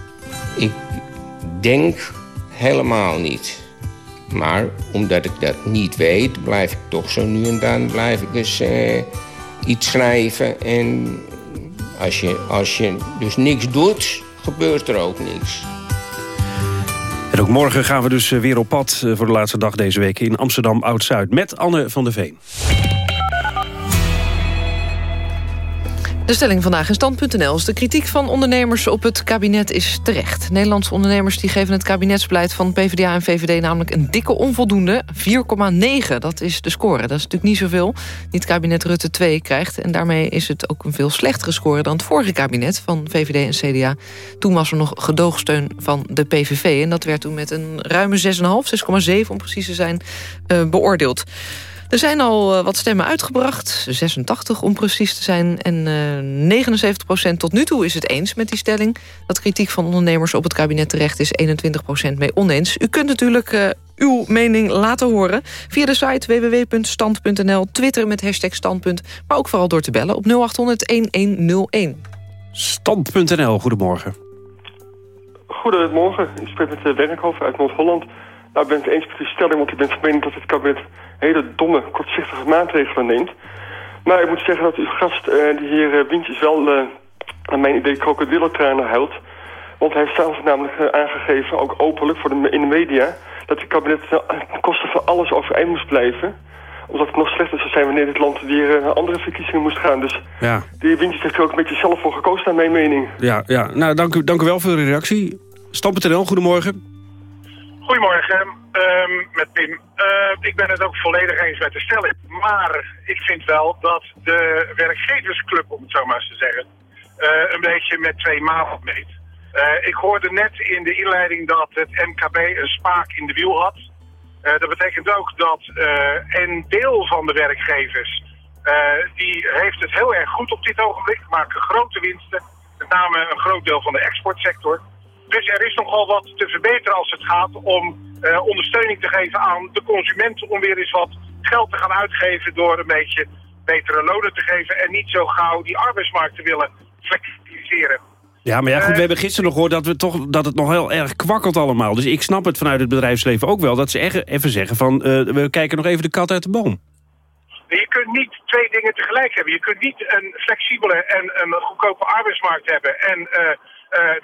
Ik denk helemaal niet. Maar omdat ik dat niet weet, blijf ik toch zo nu en dan blijf ik dus eh, iets schrijven. En als je, als je dus niks doet, gebeurt er ook niks. En ook morgen gaan we dus weer op pad voor de laatste dag deze week in Amsterdam Oud-Zuid met Anne van der Veen. De stelling vandaag in stand.nl is de kritiek van ondernemers op het kabinet is terecht. Nederlandse ondernemers die geven het kabinetsbeleid van PvdA en VVD namelijk een dikke onvoldoende. 4,9, dat is de score. Dat is natuurlijk niet zoveel. Niet het kabinet Rutte 2 krijgt. En daarmee is het ook een veel slechtere score dan het vorige kabinet van VVD en CDA. Toen was er nog gedoogsteun van de PVV. En dat werd toen met een ruime 6,5, 6,7 om precies te zijn, uh, beoordeeld. Er zijn al eh, wat stemmen uitgebracht, 86 om precies te zijn... en eh 79% tot nu toe is het eens met die stelling... dat kritiek van ondernemers op het kabinet terecht is... 21% mee oneens. U kunt natuurlijk eh, uw mening laten horen via de site www.stand.nl... Twitter met hashtag standpunt, maar ook vooral door te bellen op 0800-1101. Stand.nl, goedemorgen. Goedemorgen, ik spreek met de Werkhoff uit Noord-Holland. Nou, ik ben het eens met die stelling, want ik ben van mening dat het kabinet hele domme, kortzichtige maatregelen neemt. Maar ik moet zeggen dat uw gast, eh, de heer uh, Wintjes, wel uh, aan mijn idee krokodillentranen huilt. Want hij heeft zelf namelijk uh, aangegeven, ook openlijk voor de, in de media... dat het kabinet ten koste van alles overeind moest blijven omdat het nog slechter zou zijn wanneer dit land weer naar andere verkiezingen moest gaan. Dus Ja. de heer Wintjes heeft er ook een beetje zelf voor gekozen, naar mijn mening. Ja, ja. Nou, dank u, dank u wel voor de reactie. Stam.nl, goedemorgen. Goedemorgen, ehm, met Pim. Eh, ik ben het ook volledig eens met de stelling. Maar ik vind wel dat de werkgeversclub, om het zo maar eens te zeggen... eh, een beetje met twee maten meet. Eh, ik hoorde net in de inleiding dat het MKB een spaak in de wiel had. Eh, dat betekent ook dat een deel van de werkgevers... die heeft het heel erg goed op dit ogenblik, maken grote winsten. Met name een groot deel van de exportsector. Dus er is nogal wat te verbeteren als het gaat om eh, ondersteuning te geven aan de consument... om weer eens wat geld te gaan uitgeven door een beetje betere lonen te geven... en niet zo gauw die arbeidsmarkt te willen flexibiliseren. Ja, maar ja, goed, we hebben gisteren nog gehoord dat, we toch, dat het nog heel erg kwakkelt allemaal. Dus ik snap het vanuit het bedrijfsleven ook wel. Dat ze echt even zeggen van, eh, we kijken nog even de kat uit de boom. Je kunt niet twee dingen tegelijk hebben. Je kunt niet een flexibele en een goedkope arbeidsmarkt hebben... en eh, eh,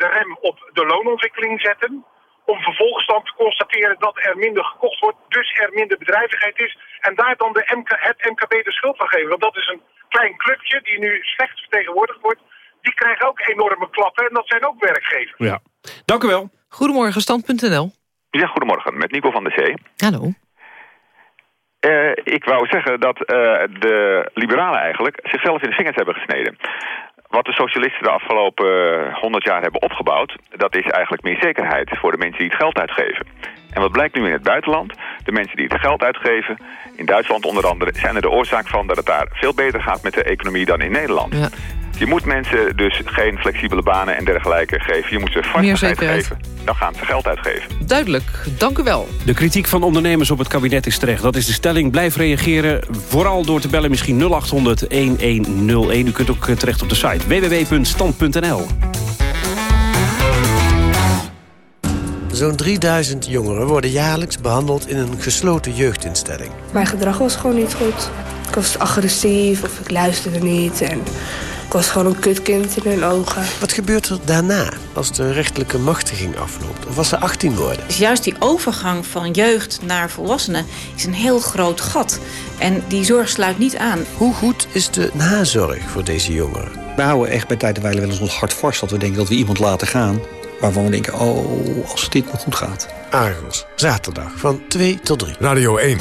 de rem op de loonontwikkeling zetten... om vervolgens dan te constateren dat er minder gekocht wordt... dus er minder bedrijvigheid is... en daar dan de MK, het MKB de schuld van geven. Want dat is een klein clubje die nu slecht vertegenwoordigd wordt... die krijgen ook enorme klappen en dat zijn ook werkgevers. Ja. Dank u wel. Goedemorgen, stand.nl. Ja, goedemorgen, met Nico van der Zee. Hallo. Eh, ik wou zeggen dat eh, de liberalen eigenlijk zichzelf in de vingers hebben gesneden. Wat de socialisten de afgelopen honderd jaar hebben opgebouwd... dat is eigenlijk meer zekerheid voor de mensen die het geld uitgeven. En wat blijkt nu in het buitenland? De mensen die het geld uitgeven, in Duitsland onder andere... zijn er de oorzaak van dat het daar veel beter gaat met de economie dan in Nederland. Je moet mensen dus geen flexibele banen en dergelijke geven. Je moet ze vastigheid geven. Dan gaan ze geld uitgeven. Duidelijk, dank u wel. De kritiek van ondernemers op het kabinet is terecht. Dat is de stelling. Blijf reageren. Vooral door te bellen misschien 0800 1101. U kunt ook eh, terecht op de site www.stand.nl. Zo'n 3000 jongeren worden jaarlijks behandeld in een gesloten jeugdinstelling. Mijn gedrag was gewoon niet goed. Ik was agressief of ik luisterde niet. En ik was gewoon een kutkind in hun ogen. Wat gebeurt er daarna als de rechtelijke machtiging afloopt? Of als ze 18 worden? Dus juist die overgang van jeugd naar volwassenen is een heel groot gat. En die zorg sluit niet aan. Hoe goed is de nazorg voor deze jongeren? We houden echt bij tijd en wijle wel eens ons hart vast... dat we denken dat we iemand laten gaan... waarvan we denken, oh, als dit nog goed gaat. Argos, zaterdag van 2 tot 3. Radio 1.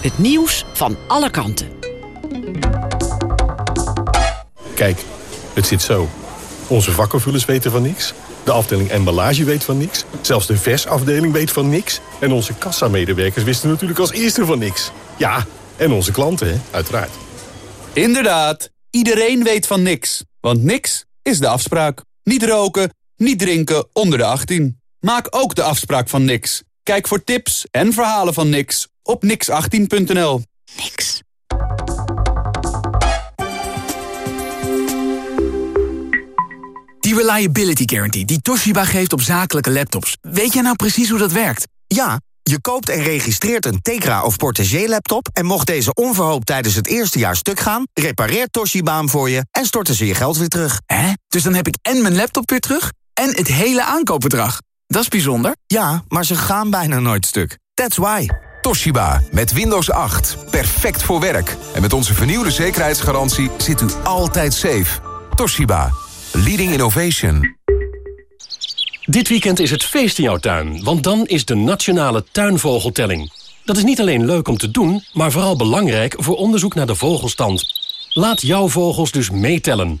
Het nieuws van alle kanten. Kijk, het zit zo. Onze vakkenvullers weten van niks. De afdeling emballage weet van niks. Zelfs de versafdeling weet van niks. En onze kassamedewerkers wisten natuurlijk als eerste van niks. Ja, en onze klanten, hè, uiteraard. Inderdaad, iedereen weet van niks. Want niks is de afspraak. Niet roken, niet drinken onder de 18. Maak ook de afspraak van niks. Kijk voor tips en verhalen van niks op nix18.nl. Niks. Die Reliability Guarantee die Toshiba geeft op zakelijke laptops. Weet jij nou precies hoe dat werkt? Ja, je koopt en registreert een Tegra of Portagee laptop... en mocht deze onverhoopt tijdens het eerste jaar stuk gaan... repareert Toshiba hem voor je en storten ze je geld weer terug. Hè? Dus dan heb ik en mijn laptop weer terug en het hele aankoopbedrag. Dat is bijzonder. Ja, maar ze gaan bijna nooit stuk. That's why. Toshiba, met Windows 8. Perfect voor werk. En met onze vernieuwde zekerheidsgarantie zit u altijd safe. Toshiba, leading innovation. Dit weekend is het feest in jouw tuin, want dan is de Nationale Tuinvogeltelling. Dat is niet alleen leuk om te doen, maar vooral belangrijk voor onderzoek naar de vogelstand. Laat jouw vogels dus meetellen.